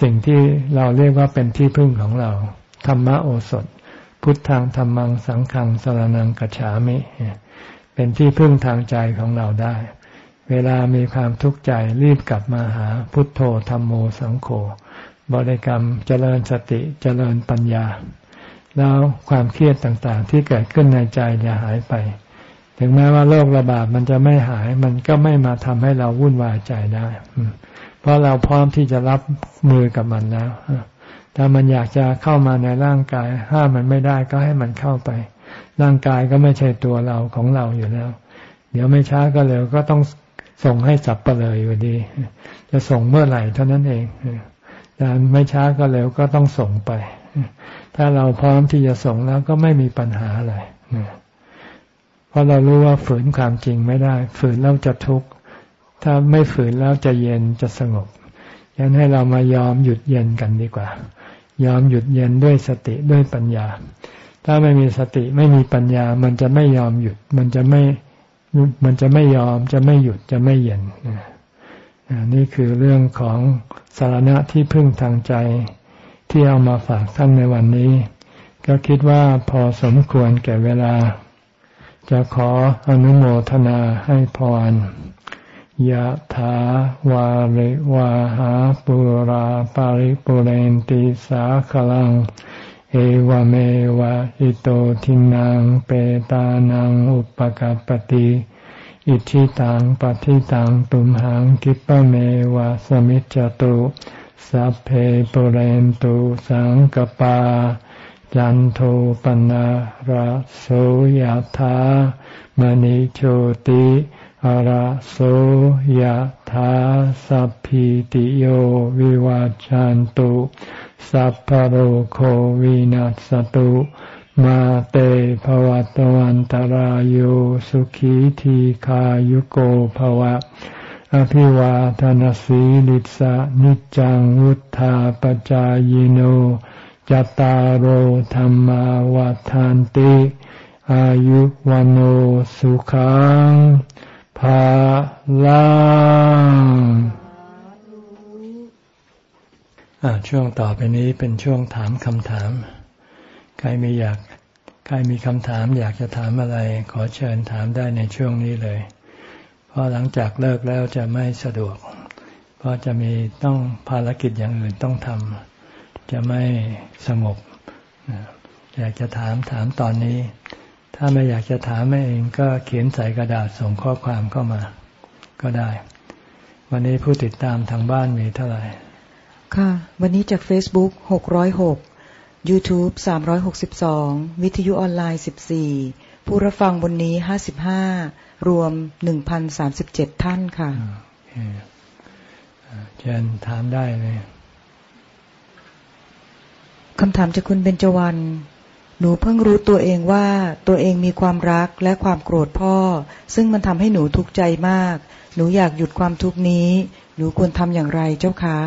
สิ่งที่เราเรียกว่าเป็นที่พึ่งของเรา ธรรมโอสถ พุทธังธรรมังสังฆังสรนังกัจฉามิ เป็นที่พึ่งทางใจของเราได้ เวลามีความทุกข์ใจรีบกลับมาหาพุทโธธรรมโมสังโฆบริกรรมเจริญสติเจริญปัญญา แล้วความเครียดต่างๆ ที่เกิดขึ้นในใจจะหายไป ถึงแม้ว่าโรคระบาดมันจะไม่หาย มันก็ไม่มาทำให้เราวุ่นวายใจได้ เพราะเราพร้อมที่จะรับมือกับมันแล้วถ้ามันอยากจะเข้ามาในร่างกาย ห้ามมันไม่ได้ก็ให้มันเข้าไป ร่างกายก็ไม่ใช่ตัวเราของเราอยู่แล้ว เดี๋ยวไม่ช้าก็เร็วก็ต้อง ส่งให้สับเปลยอยู่ดี จะส่งเมื่อไหร่เท่านั้นเองแต่ไม่ช้าก็เร็วก็ต้องส่งไป ถ้าเราพร้อมที่จะส่งแล้วก็ไม่มีปัญหาอะไรเพราะเรารู้ว่าฝืนความจริงไม่ได้ ฝืนแล้วจะทุกข์ถ้าไม่ฝืนแล้วจะเย็นจะสงบยันให้เรามายอมหยุดเย็นกันดีกว่า ยอมหยุดเย็นด้วยสติด้วยปัญญา ถ้าไม่มีสติไม่มีปัญญา มันจะไม่ยอมหยุด มันจะไม่ มันจะไม่ยอมจะไม่หยุดจะไม่เย็นนี่คือเรื่องของสารณะที่พึ่งทางใจที่เอามาฝากท่านในวันนี้ ก็คิดว่าพอสมควรแก่เวลา จะขออนุโมทนาให้พรยะถาวาริวาหาปุราปาริปุเรนติสาขลัง เอวเมวะอิโตทินังเปตานังอุปกัปติอิชิตังปฏิตังตุมหังคิปะเมวะสมิจจตุสัพเพปเรนตุสังกปา จันโทปนะระโสยธามณิโชติอาระโสยธาสัพพิติโยวิวาจันตุ สัพพโรโควินัสตุ มาเตภวัตวันตารโยสุขีทีขายุโกภวะ อภิวาทานสีลิสะนิจังวุธาปจายโนจตารโหธรรมาวาทานติ อายุวันโอสุขังภาลัง ช่วงต่อไปนี้เป็นช่วงถามคำถาม ใครมีอยาก ใครมีคำถามอยากจะถามอะไร ขอเชิญถามได้ในช่วงนี้เลย เพราะหลังจากเลิกแล้วจะไม่สะดวก เพราะจะมีต้องภารกิจอย่างอื่นต้องทำ จะไม่สงบ อยากจะถามถามตอนนี้ ถ้าไม่อยากจะถามเองก็เขียนใส่กระดาษส่งข้อความเข้ามา ก็ได้ วันนี้ผู้ติดตามทางบ้านมีเท่าไหร่
ค่ะ วันนี้จาก Facebook 606 YouTube 362 วิทยุออนไลน์ 14 ผู้รับฟังบนนี้ 55 รวม 1,037 ท่านค่ะ
เชิญถามได้เลย
คำถามจากคุณเบญจวรรณหนูเพิ่งรู้ตัวเองว่าตัวเองมีความรักและความโกรธพ่อ ซึ่งมันทำให้หนูทุกข์ใจมาก หนูอยากหยุดความทุกข์นี้ หนูควรทำอย่างไรเจ้าคะ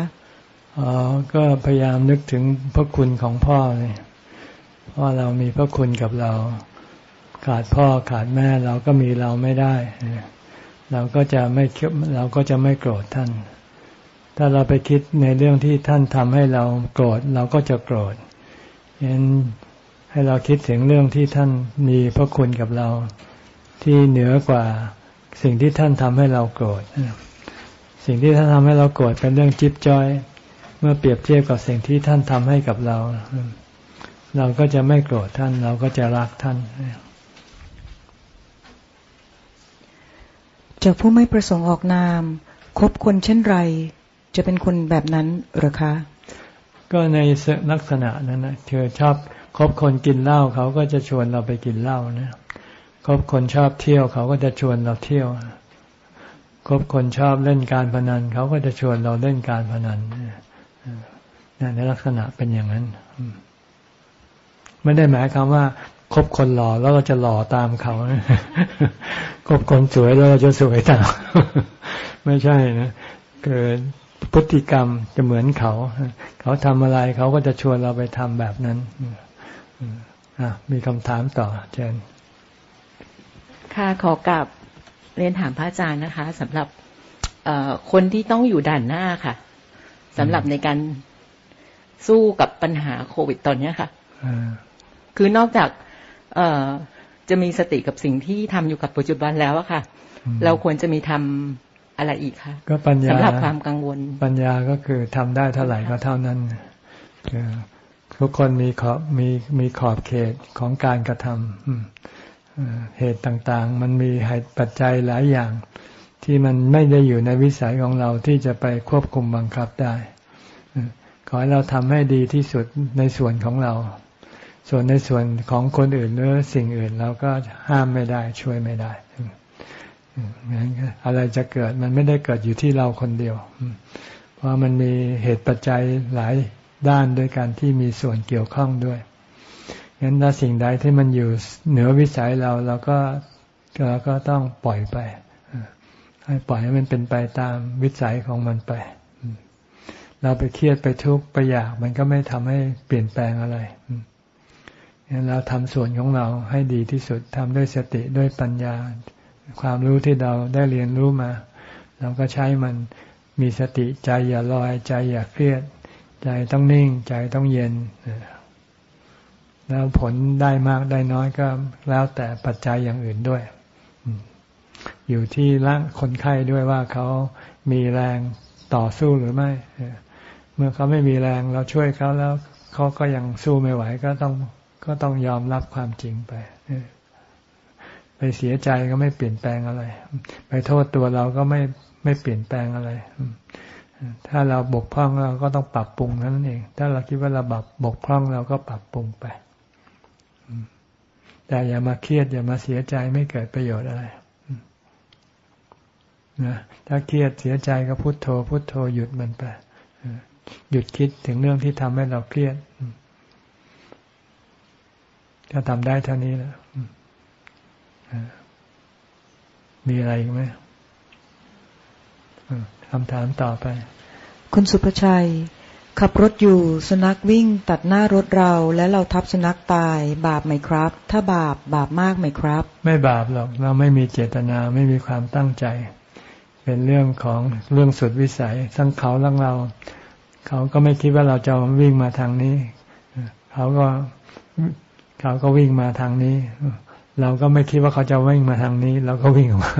อ๋อก็พยายามนึกถึงพระคุณของพ่อเลยพ่อเรามีพระคุณกับเรา ขาดพ่อขาดแม่เราก็มีเราไม่ได้ เราก็จะไม่เราก็จะไม่โกรธท่าน ถ้าเราไปคิดในเรื่องที่ท่านทำให้เราโกรธเราก็จะโกรธเห็นให้เราคิดถึงเรื่องที่ท่านมีพระคุณกับเรา ที่เหนือกว่าสิ่งที่ท่านทำให้เราโกรธสิ่งที่ท่านทำให้เราโกรธเป็นเรื่องจิ๊บจ้อย เมื่อเปรียบเทียบกับสิ่งที่ท่านทำให้กับเรา เราก็จะไม่โกรธท่าน เราก็จะรักท่าน
จากผู้ไม่ประสงค์ออกนามคบคนเช่นไร จะเป็นคนแบบนั้นหรือคะ
ก็ในลักษณะนั้นนะเธอชอบคบคนกินเหล้าเขาก็จะชวนเราไปกินเหล้านะคบคนชอบเที่ยวเขาก็จะชวนเราเที่ยวคบคนชอบเล่นการพนันเขาก็จะชวนเราเล่นการพนัน ในลักษณะเป็นอย่างนั้น ไม่ได้หมายความว่าคบคนหล่อแล้วเราจะหล่อตามเขาคบคนสวยแล้วเราจะสวยตาม ไม่ใช่นะเกิดพฤติกรรมจะเหมือนเขา เขาทำอะไรเขาก็จะชวนเราไปทำแบบนั้นมีคำถามต่อเชิญ
ค่ะขอกลับเรียนถามพระอาจารย์นะคะสำหรับคนที่ต้องอยู่ด่านหน้าค่ะ สำหรับในการสู้กับปัญหาโควิดตอนนี้ค่ะคือนอกจากจะมีสติกับสิ่งที่ทำอยู่กับปัจจุบันแล้วอะค่ะ เราควรจะมีทำอะไรอีกคะ
ก็ปัญญาสำ
หรับความกังวล
ปัญญาก็คือทำได้เท่าไหร่ก็เท่านั้นทุกคนมีขอบมีมีขอบเขตของการกระทำเหตุต่างๆ มันมีเหตุปัจจัยหลายอย่าง ที่มันไม่ได้อยู่ในวิสัยของเราที่จะไปควบคุมบังคับได้ ขอให้เราทำให้ดีที่สุดในส่วนของเรา ส่วนในส่วนของคนอื่นหรือสิ่งอื่นเราก็ห้ามไม่ได้ช่วยไม่ได้งั้นอะไรจะเกิดมันไม่ได้เกิดอยู่ที่เราคนเดียว เพราะมันมีเหตุปัจจัยหลายด้านด้วยกันที่มีส่วนเกี่ยวข้องด้วยงั้นถ้าสิ่งใดที่มันอยู่เหนือวิสัยเราเราก็เราก็ต้องปล่อยไป ให้ปล่อยให้มันเป็นไปตามวิสัยของมันไป เราไปเครียดไปทุกข์ไปอยาก มันก็ไม่ทำให้เปลี่ยนแปลงอะไรงั้นเราทำส่วนของเราให้ดีที่สุดทำด้วยสติด้วยปัญญา ความรู้ที่เราได้เรียนรู้มา เราก็ใช้มันมีสติใจอย่าลอย ใจอย่าเครียด ใจต้องนิ่ง ใจต้องเย็น แล้วผลได้มากได้น้อยก็แล้วแต่ปัจจัยอย่างอื่นด้วย อยู่ที่ร่างคนไข้ด้วยว่าเขามีแรงต่อสู้หรือไม่ เมื่อเขาไม่มีแรงเราช่วยเขาแล้วเขาก็ยังสู้ไม่ไหวก็ต้องก็ต้องยอมรับความจริงไปไปเสียใจก็ไม่เปลี่ยนแปลงอะไร ไปโทษตัวเราก็ไม่ไม่เปลี่ยนแปลงอะไร ถ้าเราบกพร่องเราก็ต้องปรับปรุงนั่นเอง ถ้าเราคิดว่าเราบบกพร่องเราก็ปรับปรุงไป แต่อย่ามาเครียดอย่ามาเสียใจไม่เกิดประโยชน์อะไร นะถ้าเครียดเสียใจก็พุโทโธ พุโทโธหยุดมันไปหยุดคิดถึงเรื่องที่ทำให้เราเครียดก็ทำได้เท่านี้แล้วมีอะไรอีกไหมคำถามต่อไป
คุณสุภชัย ขับรถอยู่สุนัขวิ่งตัดหน้ารถเรา แล้วเราทับสุนัขตาย บาปไหมครับ ถ้าบาปบาปมากไหมครับ
ไม่บาปหรอก เราไม่มีเจตนาไม่มีความตั้งใจ เป็นเรื่องของเรื่องสุดวิสัย ทั้งเขาทั้งเรา เขาก็ไม่คิดว่าเราจะวิ่งมาทางนี้ เขาก็เขาก็วิ่งมาทางนี้ เราก็ไม่คิดว่าเขาจะวิ่งมาทางนี้ เราก็วิ่งมา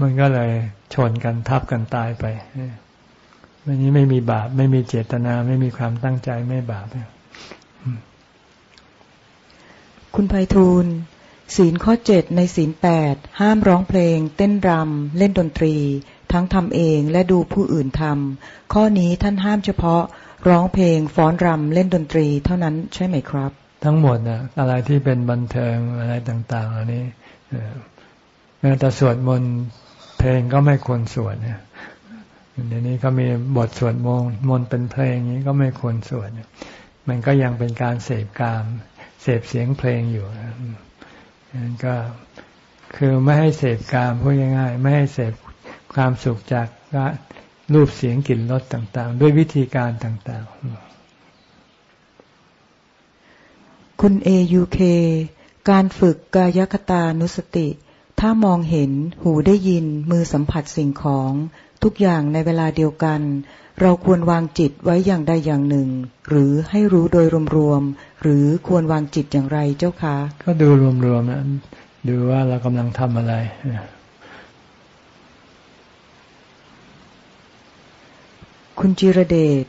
มันก็เลยชนกันทับกันตายไปวันนี้ไม่มีบาป ไม่มีเจตนา ไม่มีความตั้งใจไม่บาป
คุณไพฑูรย์ ศีลข้อเจ็ดในศีลแปดห้ามร้องเพลง เต้นรำ เล่นดนตรี ทั้งทำเองและดูผู้อื่นทำข้อนี้ท่านห้ามเฉพาะร้องเพลงฟ้อนรำเล่นดนตรีเท่านั้นใช่ไหมครับ
ทั้งหมดนะอะไรที่เป็นบันเทิงอะไรต่างๆอันนี้แม้แต่สวดมนต์เพลงก็ไม่ควรสวดเนี่ยเดี๋ยวนี้ก็มีบทสวดมนต์มนต์เป็นเพลงนี้ก็ไม่ควรสวดมันก็ยังเป็นการเสพกามเสพเสียงเพลงอยู่ ก็คือไม่ให้เสพกามพูดง่ายๆไม่ให้เสพความสุขจากรูปเสียงกลิ่นรสต่าง ๆ ด้วยวิธีการต่าง
ๆ คุณเอยูเคการฝึกกายคตานุสติ ถ้ามองเห็นหูได้ยินมือสัมผัสสิ่งของทุกอย่างในเวลาเดียวกัน เราควรวางจิตไว้อย่างใดอย่างหนึ่ง หรือให้รู้โดยรวมๆหรือควรวางจิตอย่างไรเจ้าคะ
ก็ดูรวมๆนะดูว่าเรากำลังทำอะไร
คุณจิรเดช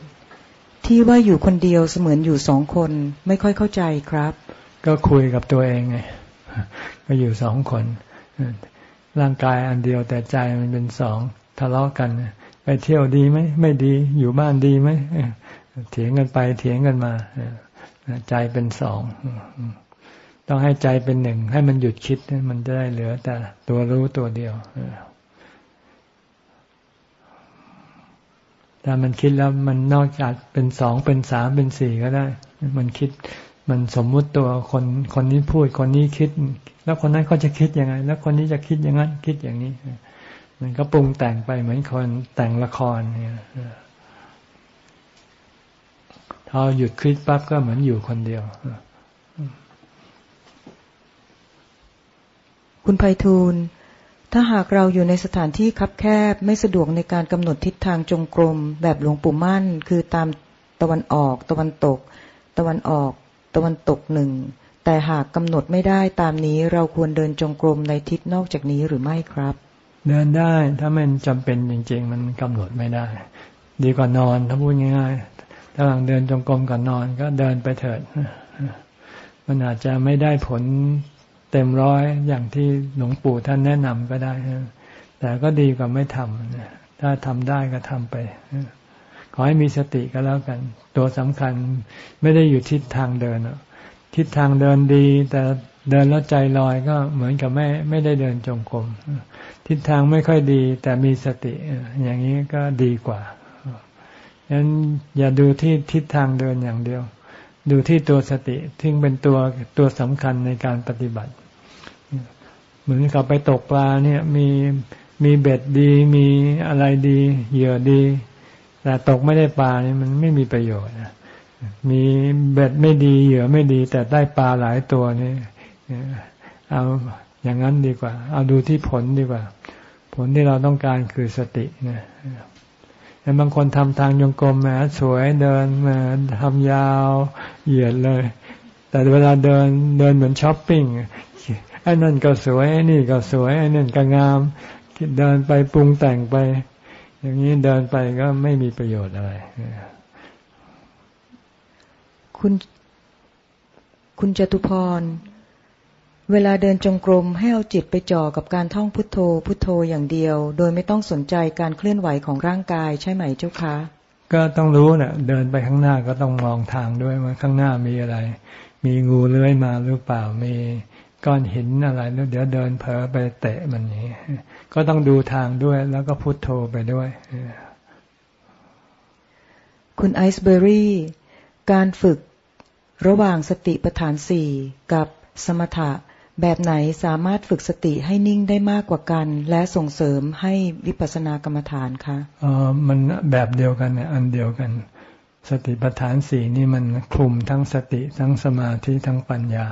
ที่ว่าอยู่คนเดียวเสมือนอยู่สองคนไม่ค่อยเข้าใจครับ
ก็คุยกับตัวเองไงก็อยู่สองคน ร่างกายอันเดียวแต่ใจมันเป็นสองทะเลาะกัน ไปเที่ยวดีไหมไม่ดีอยู่บ้านดีไหมเถียงกันไปเถียงกันมาใจเป็นสองต้องให้ใจเป็นหนึ่ง ให้มันหยุดคิดมันจะได้เหลือแต่ตัวรู้ตัวเดียวถ้ามันคิดแล้วมันนอกจากเป็นสองเป็นสามเป็นสี่ก็ได้ มันคิดมันสมมุติตัวคนคนนี้พูดคนนี้คิด แล้วคนนั้นก็จะคิดยังไง แล้วคนนี้จะคิดอย่างนั้นคิดอย่างนี้ มันก็ปรุงแต่งไปเหมือนคนแต่งละครเนี่ยพอหยุดคิดปั๊บก็เหมือนอยู่คนเดียว
คุณไพฑูรย์ถ้าหากเราอยู่ในสถานที่คับแคบไม่สะดวกในการกำหนดทิศทางจงกรม แบบหลวงปู่มั่น คือตามตะวันออก ตะวันตก ตะวันออก ตะวันตกหนึ่งแต่หากกำหนดไม่ได้ตามนี้เราควรเดินจงกรมในทิศนอกจากนี้หรือไม่ครับ
เดินได้ถ้ามันจำเป็นจริง ๆ มันกำหนดไม่ได้ ดีกว่านอนถ้าพูดง่ายๆถ้าหลังเดินจงกรมก่อนนอนก็เดินไปเถิด มันอาจจะไม่ได้ผลเต็มร้อยอย่างที่หลวงปู่ท่านแนะนำก็ได้แต่ก็ดีกว่าไม่ทำถ้าทำได้ก็ทำไปขอให้มีสติก็แล้วกัน ตัวสำคัญไม่ได้อยู่ทิศทางเดินทิศทางเดินดี แต่เดินแล้วใจลอยก็เหมือนกับไม่ไม่ได้เดินจงกรม ทิศทางไม่ค่อยดี แต่มีสติ อย่างนี้ก็ดีกว่าฉะนั้นอย่าดูที่ทิศทางเดินอย่างเดียว ดูที่ตัวสติที่เป็นตัวตัวสำคัญในการปฏิบัติ เหมือนกับไปตกปลาเนี่ยมีมีเบ็ดดี มีอะไรดีเหยื่อดี แต่ตกไม่ได้ปลาเนี่ยมันไม่มีประโยชน์มีเบ็ดไม่ดีเหยื่อไม่ดี แต่ได้ปลาหลายตัวนี่เอา อย่างนั้นดีกว่า เอาดูที่ผลดีกว่า ผลที่เราต้องการคือสตินะแต่บางคนทำทางยงกลมแหมสวยเดินมาทำยาวเหยียดเลย แต่เวลาเดินเดินเหมือนช้อปปิ้งไอ้นั่นก็สวยไอ้นี่ก็สวยไอ้นั่นก็งามเดินไปปรุงแต่งไป อย่างนี้เดินไปก็ไม่มีประโยชน์อะไร
คุณคุณจตุพร เวลาเดินจงกรมให้เอาจิตไปจ่อกับการท่องพุทโธ พุทโธอย่างเดียว โดยไม่ต้องสนใจการเคลื่อนไหวของร่างกายใช่ไหมเจ้าคะ
ก็ต้องรู้นะ่ะ เดินไปข้างหน้าก็ต้องมองทางด้วยว่าข้างหน้ามีอะไร มีงูเลื้อยมาหรือเปล่ามีก้อนหินอะไรแล้วเดี๋ยวเดินเผลอไปเตะมันนี้ ก็ต้องดูทางด้วยแล้วก็พุทโธไปด้วย
คุณไอซ์เบอรี่การฝึกระหว่างสติปัฏฐานสี่กับสมถะ แบบไหนสามารถฝึกสติให้นิ่งได้มากกว่ากัน และส่งเสริมให้วิปัสสนากรรมฐานคะ
อ๋อมันแบบเดียวกันเนี่ยอันเดียวกัน สติปัฏฐานสี่นี่มันคลุมทั้งสติทั้งสมาธิทั้งปัญญา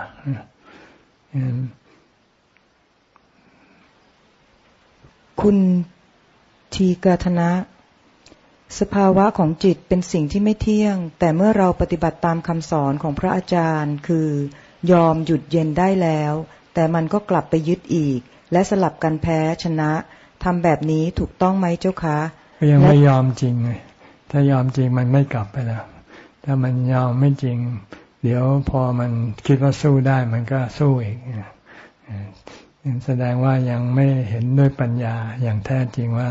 คุณทีกาธนะ สภาวะของจิตเป็นสิ่งที่ไม่เที่ยง แต่เมื่อเราปฏิบัติตามคำสอนของพระอาจารย์ คือ ยอมหยุดเย็นได้แล้ว แต่มันก็กลับไปยึดอีก และสลับกันแพ้ชนะทำแบบนี้ถูกต้องไหมเจ้าคะ
ก็ยังไม่ยอมจริงไงถ้ายอมจริงมันไม่กลับไปแล้ว ถ้ามันยอมไม่จริง เดี๋ยวพอมันคิดว่าสู้ได้มันก็สู้อีกแสดงว่ายังไม่เห็นด้วยปัญญาอย่างแท้จริงว่า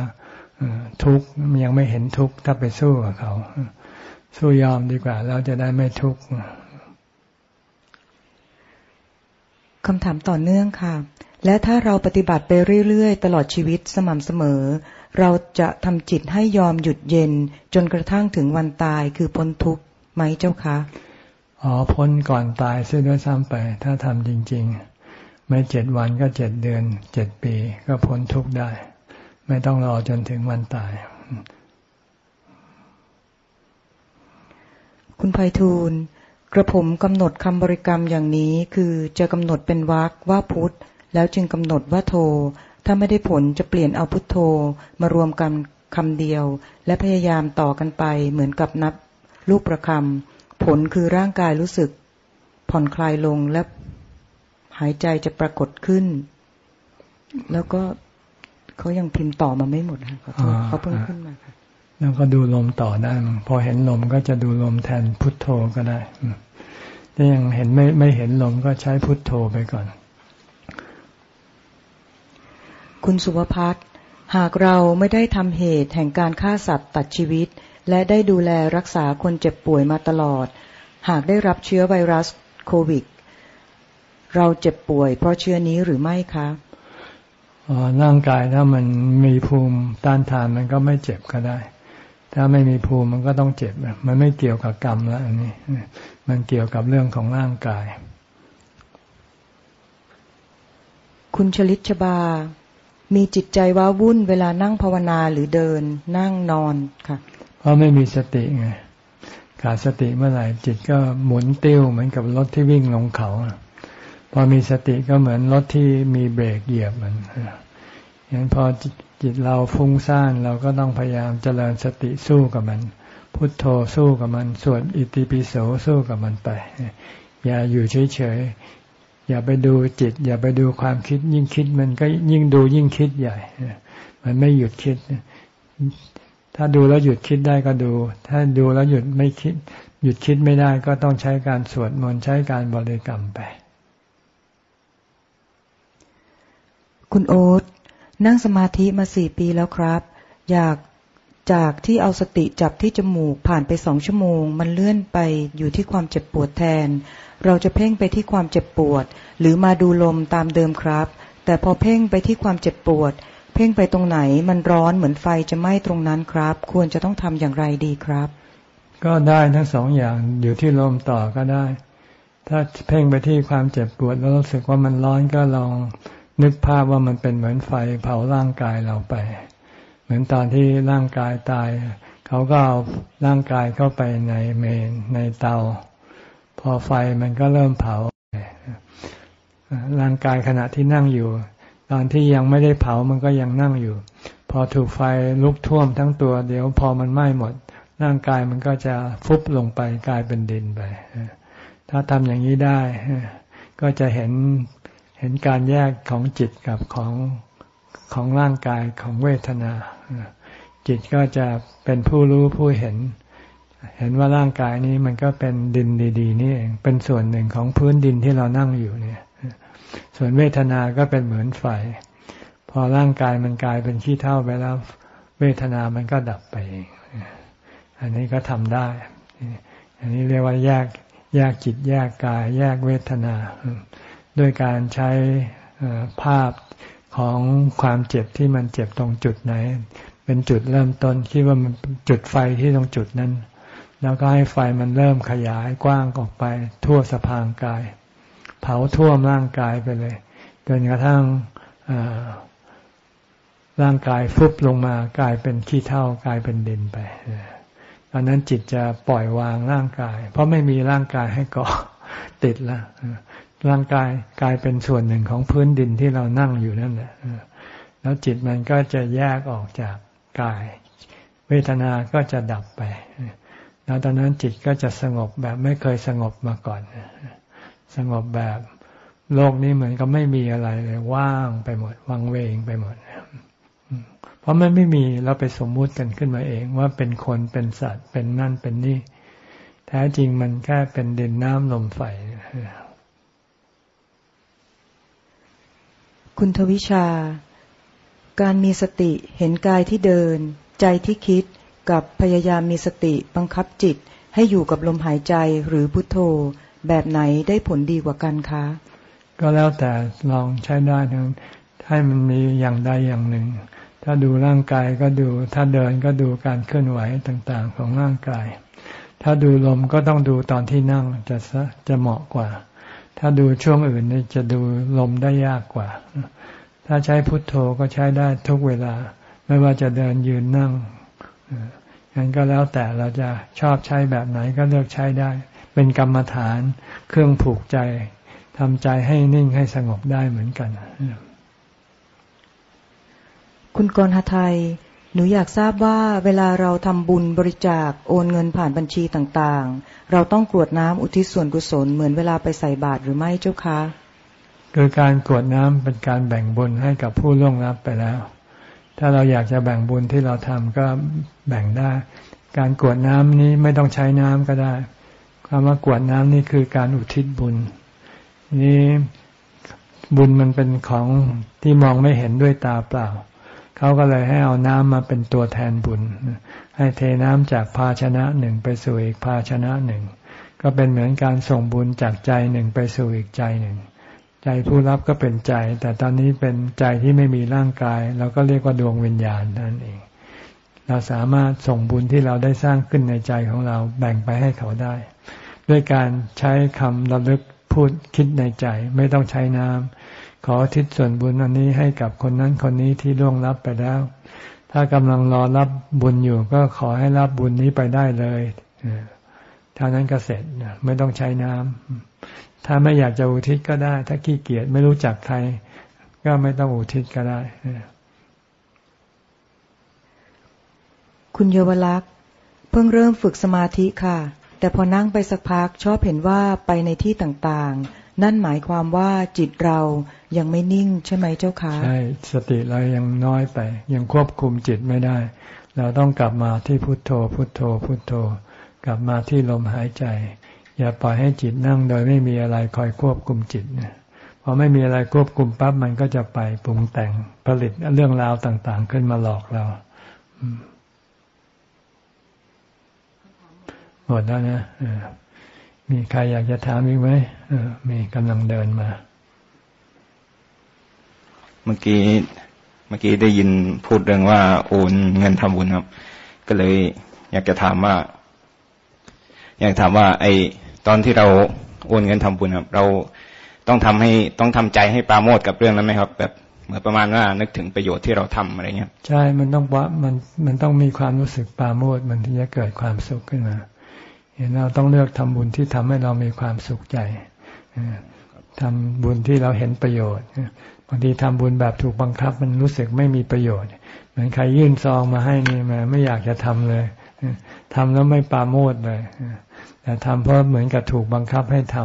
ทุกข์ยังไม่เห็นทุกข์ถ้าไปสู้กับเขา สู้ยอมดีกว่า เราจะได้ไม่ทุกข์
คำถามต่อเนื่องค่ะ และถ้าเราปฏิบัติไปเรื่อยๆ ตลอดชีวิตสม่ำเสมอ เราจะทำจิตให้ยอมหยุดเย็น จนกระทั่งถึงวันตายคือพ้นทุกข์ไหมเจ้าคะ
อ๋อพ้นก่อนตายเสียด้วยซ้ำไป ถ้าทำจริง ๆ ไม่เจ็ดวันก็เจ็ดเดือนเจ็ดปีก็พ้นทุกข์ได้ ไม่ต้องรอจนถึงวันตาย
คุณไพฑูรย์ กระผมกำหนดคำบริกรรมอย่างนี้คือจะกำหนดเป็นวักว่าพุทธ แล้วจึงกำหนดว่าโท ถ้าไม่ได้ผลจะเปลี่ยนเอาพุทโธมารวมกันคำเดียว และพยายามต่อกันไปเหมือนกับนับ ลูกประคำผลคือร่างกายรู้สึก ผ่อนคลายลงและหายใจจะปรากฏขึ้น แล้วก็เขายังพิมพ์ต่อมาไม่หมดค่ะเขาเพิ่งขึ้นมาค่ะ
แล้วก็ดูลมต่อได้ พอเห็นลมก็จะดูลมแทนพุทโธก็ได้ ถ้ายังเห็นไม่ไม่เห็นลมก็ใช้พุทโธไปก่อน
คุณสุภพัฒน์หากเราไม่ได้ทำเหตุแห่งการฆ่าสัตว์ตัดชีวิต และได้ดูแลรักษาคนเจ็บป่วยมาตลอด หากได้รับเชื้อไวรัสโควิด เราเจ็บป่วยเพราะเชื้อนี้หรือไม่คะ
ร่างกายถ้ามันมีภูมิต้านทานมันก็ไม่เจ็บก็ได้ ถ้าไม่มีภูมิมันก็ต้องเจ็บ มันไม่เกี่ยวกับกรรมแล้วอันนี้ มันเกี่ยวกับเรื่องของร่างกาย
คุณชลิชบา มีจิตใจว้าวุ่นเวลานั่งภาวนาหรือเดิน นั่งนอนค่ะ
เพราะไม่มีสติไง ขาดสติเมื่อไหร่จิตก็หมุนติ้วเหมือนกับรถที่วิ่งลงเขาพอมีสติก็เหมือนรถที่มีเบรกเหยียบมันอย่างนั้นพอ จิตเราฟุ้งซ่านเราก็ต้องพยายามเจริญสติสู้กับมัน พุทโธสู้กับมันสวดอิติปิโสสู้กับมันไป อย่าอยู่เฉยๆอย่าไปดูจิต อย่าไปดูความคิด ยิ่งคิดมันก็ยิ่งดูยิ่งคิดใหญ่ มันไม่หยุดคิด ถ้าดูแล้วหยุดคิดได้ก็ดู ถ้าดูแล้วหยุดไม่คิด หยุดคิดไม่ได้ก็ต้องใช้การสวดมนต์ใช้การบริกรรมไป
คุณโอ๊ต นั่งสมาธิมาสี่ปีแล้วครับ อยากจากที่เอาสติจับที่จมูกผ่านไปสองชั่วโมง มันเลื่อนไปอยู่ที่ความเจ็บปวดแทน เราจะเพ่งไปที่ความเจ็บปวด หรือมาดูลมตามเดิมครับ แต่พอเพ่งไปที่ความเจ็บปวด เพ่งไปตรงไหนมันร้อนเหมือนไฟจะไหม้ตรงนั้นครับ ควรจะต้องทำอย่างไรดีครับ
ก็ได้ทั้งสองอย่างอยู่ที่ลมต่อก็ได้ ถ้าเพ่งไปที่ความเจ็บปวดแล้วรู้สึกว่ามันร้อนก็ลอง นึกภาพว่ามันเป็นเหมือนไฟเผาร่างกายเราไป เหมือนตอนที่ร่างกายตาย เขาก็เอาร่างกายเข้าไปในเมนในเตา พอไฟมันก็เริ่มเผา ร่างกายขณะที่นั่งอยู่ ตอนที่ยังไม่ได้เผามันก็ยังนั่งอยู่ พอถูกไฟลุกท่วมทั้งตัว เดี๋ยวพอมันไหม้หมด ร่างกายมันก็จะฟุบลงไปกลายเป็นดินไป ถ้าทำอย่างนี้ได้ก็จะเห็น ห็นการแยกของจิตกับของของร่างกายของเวทนา จิตก็จะเป็นผู้รู้ผู้เห็น เห็นว่าร่างกายนี้มันก็เป็นดินดีๆนี่เองเป็นส่วนหนึ่งของพื้นดินที่เรานั่งอยู่เนี่ย ส่วนเวทนา ก็เป็นเหมือนไฟ พอร่างกายมันกลายเป็นขี้เท่าไปแล้ว เวทนามันก็ดับไปเอง อันนี้ก็ทำได้ อันนี้เรียกว่าแยกแยกจิตแยกกาย แยกเวทนา ด้วยการใช้ภาพของความเจ็บที่มันเจ็บตรงจุดไหน เป็นจุดเริ่มต้นคิดว่ามันจุดไฟที่ตรงจุดนั้น แล้วก็ให้ไฟมันเริ่มขยายกว้างออกไป ทั่วสะพางกาย เผาท่วมร่างกายไปเลยจนกระทั่งร่างกายฟุบลงมากลายเป็นขี้เท่ากลายเป็นดินไปตอนนั้นจิตจะปล่อยวางร่างกาย เพราะไม่มีร่างกายให้เกาะติดแล้ว ร่างกายกลายเป็นส่วนหนึ่งของพื้นดินที่เรานั่งอยู่นั่นแหละแล้วจิตมันก็จะแยกออกจากกาย เวทนาก็จะดับไป แล้วตอนนั้นจิตก็จะสงบแบบไม่เคยสงบมาก่อน สงบแบบโลกนี้เหมือนกับไม่มีอะไรเลยว่างไปหมดวังเวงไปหมด เพราะมันไม่มีเราไปสมมุติกันขึ้นมาเองว่าเป็นคนเป็นสัตว์เป็นนั่นเป็นนี่ แท้จริงมันแค่เป็นดินน้ำลมไฟ
คุณทวิชา การมีสติเห็นกายที่เดิน ใจที่คิดกับพยายามมีสติบังคับจิต ให้อยู่กับลมหายใจหรือพุทโธ แบบไหนได้ผลดีกว่ากันคะ
ก็แล้วแต่ลองใช้ได้ทั้งให้มันมีอย่างใดอย่างหนึ่ง ถ้าดูร่างกายก็ดู ถ้าเดินก็ดูการเคลื่อนไหวต่างๆ ของร่างกาย ถ้าดูลมก็ต้องดูตอนที่นั่งจะจะเหมาะกว่า ถ้าดูช่วงอื่นนี่จะดูลมได้ยากกว่า ถ้าใช้พุทโธก็ใช้ได้ทุกเวลา ไม่ว่าจะเดินยืนนั่งงั้นก็แล้วแต่เราจะชอบใช้แบบไหนก็เลือกใช้ได้ เป็นกรรมฐานเครื่องผูกใจทำใจให้นิ่งให้สงบได้เหมือนกัน
คุณกรหไทย หนูอยากทราบว่าเวลาเราทำบุญบริจาคโอนเงินผ่านบัญชีต่างๆ เราต้องกรวดน้ำอุทิศส่วนกุศลเหมือนเวลาไปใส่บาตรหรือไม่เจ้าคะ
คือการกรวดน้ำเป็นการแบ่งบุญให้กับผู้ล่วงลับไปแล้ว ถ้าเราอยากจะแบ่งบุญที่เราทำก็แบ่งได้ การกรวดน้ำนี้ไม่ต้องใช้น้ำก็ได้คำว่ากรวดน้ำนี่คือการอุทิศบุญ นี่บุญมันเป็นของที่มองไม่เห็นด้วยตาเปล่า เขาก็เลยให้เอาน้ำมาเป็นตัวแทนบุญ ให้เทน้ำจากภาชนะหนึ่งไปสู่อีกภาชนะหนึ่ง ก็เป็นเหมือนการส่งบุญจากใจหนึ่งไปสู่อีกใจหนึ่ง ใจผู้รับก็เป็นใจ แต่ตอนนี้เป็นใจที่ไม่มีร่างกาย เราก็เรียกว่าดวงวิญญาณนั่นเอง เราสามารถส่งบุญที่เราได้สร้างขึ้นในใจของเราแบ่งไปให้เขาได้ ด้วยการใช้คำระลึกพูดคิดในใจ ไม่ต้องใช้น้ำ ขอทิศส่วนบุญอันนี้ให้กับคนนั้นคนนี้ที่ล่วงรับไปแล้ว ถ้ากำลังรอรับบุญอยู่ ก็ขอให้รับบุญนี้ไปได้เลยเท่านั้นก็เสร็จไม่ต้องใช้น้ำถ้าไม่อยากจะอุทิศก็ได้ ถ้าขี้เกียจไม่รู้จักใคร ก็ไม่ต้องอุทิศก็ได้
คุณเยาวลักษณ์เพิ่งเริ่มฝึกสมาธิค่ะ แต่พอนั่งไปสักพักชอบเห็นว่าไปในที่ต่างๆ นั่นหมายความว่าจิตเรายังไม่นิ่งใช่ไหมเจ้าคะ
ใช่สติเรายังน้อยไป ยังควบคุมจิตไม่ได้ เราต้องกลับมาที่พุทโธ พุทโธ พุทโธ กลับมาที่ลมหายใจ อย่าปล่อยให้จิตนั่งโดยไม่มีอะไรคอยควบคุมจิตเนี่ยพอไม่มีอะไรควบคุมปั๊บมันก็จะไปปรุงแต่งผลิตเรื่องราวต่าง ๆ ขึ้นมาหลอกเราหมดแล้วนะ มีใครอยากจะถามอีกไหมมีกำลังเดินมา
เมื่อกี้ เมื่อกี้ได้ยินพูดเรื่องว่าโอนเงินทำบุญครับ ก็เลย อยากจะถามว่า อยากถามว่า ไอตอนที่เราโอนเงินทำบุญครับ เราต้องทำให้ต้องทำใจให้ปราโมทกับเรื่องนั้นไหมครับ แบบเหมือนประมาณว่านึกถึงประโยชน์ที่เราทำอะไรเงี้ย
ใช่ มันต้องว่ามันมันต้องมีความรู้สึกปราโมทมันถึงจะเกิดความสุขขึ้นมา เห็นเราต้องเลือกทำบุญที่ทำให้เรามีความสุขใจทำบุญที่เราเห็นประโยชน์บางทีทำบุญแบบถูกบังคับ มันรู้สึกไม่มีประโยชน์ เหมือนใครยื่นซองมาให้นี่มาไม่อยากจะทำเลยทำแล้วไม่ปาโมดเลยแต่ทำเพราะเหมือนกับถูกบังคับให้ท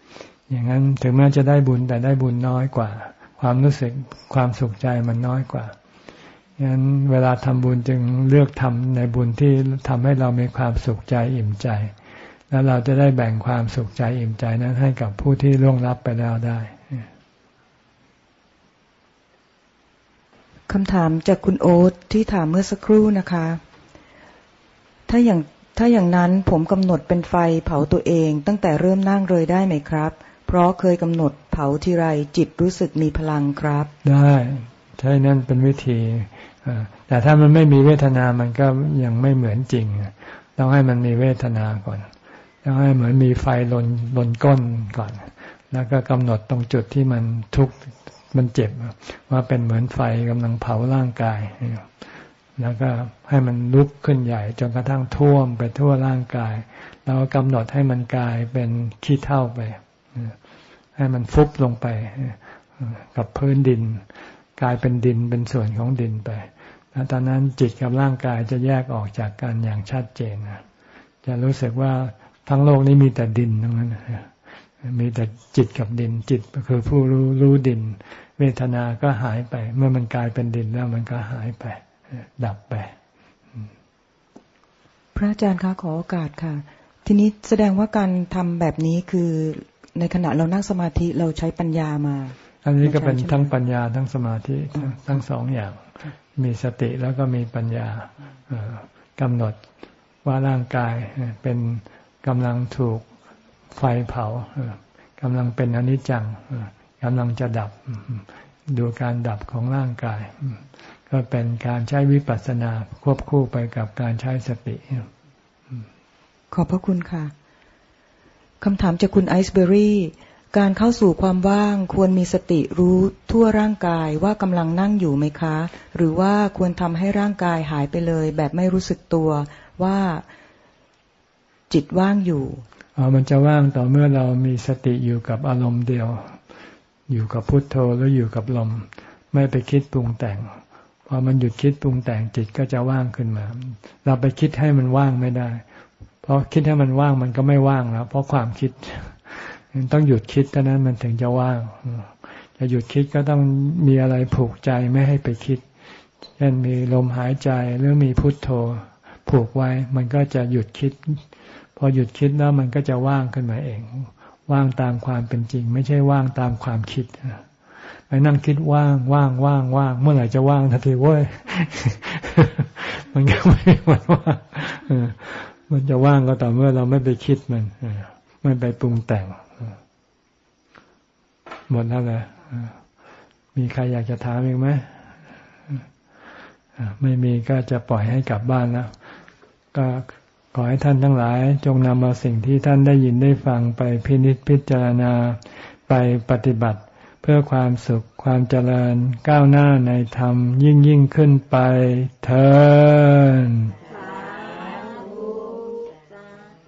ำอย่างนั้นถึงแม้จะได้บุญแต่ได้บุญน้อยกว่า ความรู้สึกความสุขใจมันน้อยกว่างนั้นเวลาทำบุญจึงเลือกทำในบุญที่ทำให้เรามีความสุขใจอิ่มใจ แล้วเราจะได้แบ่งความสุขใจอิ่มใจนั้นให้กับผู้ที่ล่วงลับไปแล้วได้
คำถามจากคุณโอ๊ตที่ถามเมื่อสักครู่นะคะ ถ้าอย่างถ้าอย่างนั้นผมกำหนดเป็นไฟเผาตัวเอง ตั้งแต่เริ่มนั่งเลยได้ไหมครับ เพราะเคยกำหนดเผาทีไรจิตรู้สึกมีพลังครับ
ได้ใช่นั่นเป็นวิธีแต่ถ้ามันไม่มีเวทนามันก็ยังไม่เหมือนจริง ต้องให้มันมีเวทนาก่อน ต้องให้เหมือนมีไฟลนลนก้นก่อน แล้วก็กำหนดตรงจุดที่มันทุกข์มันเจ็บ ว่าเป็นเหมือนไฟกำลังเผาร่างกาย แล้วก็ให้มันลุกขึ้นใหญ่จนกระทั่งท่วมไปทั่วร่างกาย แล้วกำหนดให้มันกลายเป็นขี้เท่าไป ให้มันฟุบลงไปกับพื้นดิน กลายเป็นดินเป็นส่วนของดินไปแแล้วตอนนั้นจิตกับร่างกายจะแยกออกจากกันอย่างชัดเจนจะรู้สึกว่า ทั้งโลกนี้มีแต่ดินทั้งนั้นมีแต่จิตกับดิน จิตก็คือผู้รู้รู้ดิน เวทนาก็หายไป เมื่อมันกลายเป็นดินแล้วมันก็หายไป ดับไป
พระอาจารย์คะขอโอกาสค่ะ ทีนี้แสดงว่าการทำแบบนี้คือในขณะเรานั่งสมาธิเราใช้ปัญญามา
อันนี้ก็เป็นทั้งปัญญาทั้งสมาธิทั้งสองอย่าง มีสติแล้วก็มีปัญญากำหนดว่าร่างกายเป็น กำลังถูกไฟเผากำลังเป็นอนิจจังกำลังจะดับ ดูการดับของร่างกาย ก็เป็นการใช้วิปัสสนาควบคู่ไปกับการใช้สติ
ขอบพระคุณค่ะคำถามจากคุณไอซ์เบอรี่การเข้าสู่ความว่างควรมีสติรู้ทั่วร่างกายว่ากำลังนั่งอยู่ไหมคะ หรือว่าควรทำให้ร่างกายหายไปเลย แบบไม่รู้สึกตัวว่า จิตว่างอยู่
อ๋อมันจะว่างต่อเมื่อเรามีสติอยู่กับอารมณ์เดียว อยู่กับพุทโธแล้วอยู่กับลม ไม่ไปคิดปรุงแต่งพอมันหยุดคิดปรุงแต่งจิตก็จะว่างขึ้นมา เราไปคิดให้มันว่างไม่ได้ เพราะคิดให้มันว่างมันก็ไม่ว่างแล้วเพราะความคิดต้องหยุดคิดเท่านั้นมันถึงจะว่าง จะหยุดคิดก็ต้องมีอะไรผูกใจไม่ให้ไปคิด เช่นมีลมหายใจหรือมีพุทโธผูกไว้ มันก็จะหยุดคิด พอหยุดคิดแล้วมันก็จะว่างขึ้นมาเอง ว่างตามความเป็นจริง ไม่ใช่ว่างตามความคิดไปนั่งคิดว่างว่างว่างว่างเมื่อไหร่จะว่างทันทีเว้ยมันก็ไม่มันว่างมันจะว่างก็ต่อเมื่อเราไม่ไปคิดมันไม่ไปปรุงแต่งหมดแล้วเลยมีใครอยากจะถามอีกไหมไม่มีก็จะปล่อยให้กลับบ้านแล้วก็ ขอให้ท่านทั้งหลายจงนำเอาสิ่งที่ท่านได้ยินได้ฟังไปพินิจพิจารณาไปปฏิบัติ เพื่อความสุขความเจริญก้าวหน้าในธรรมยิ่งยิ่งขึ้นไปเธอ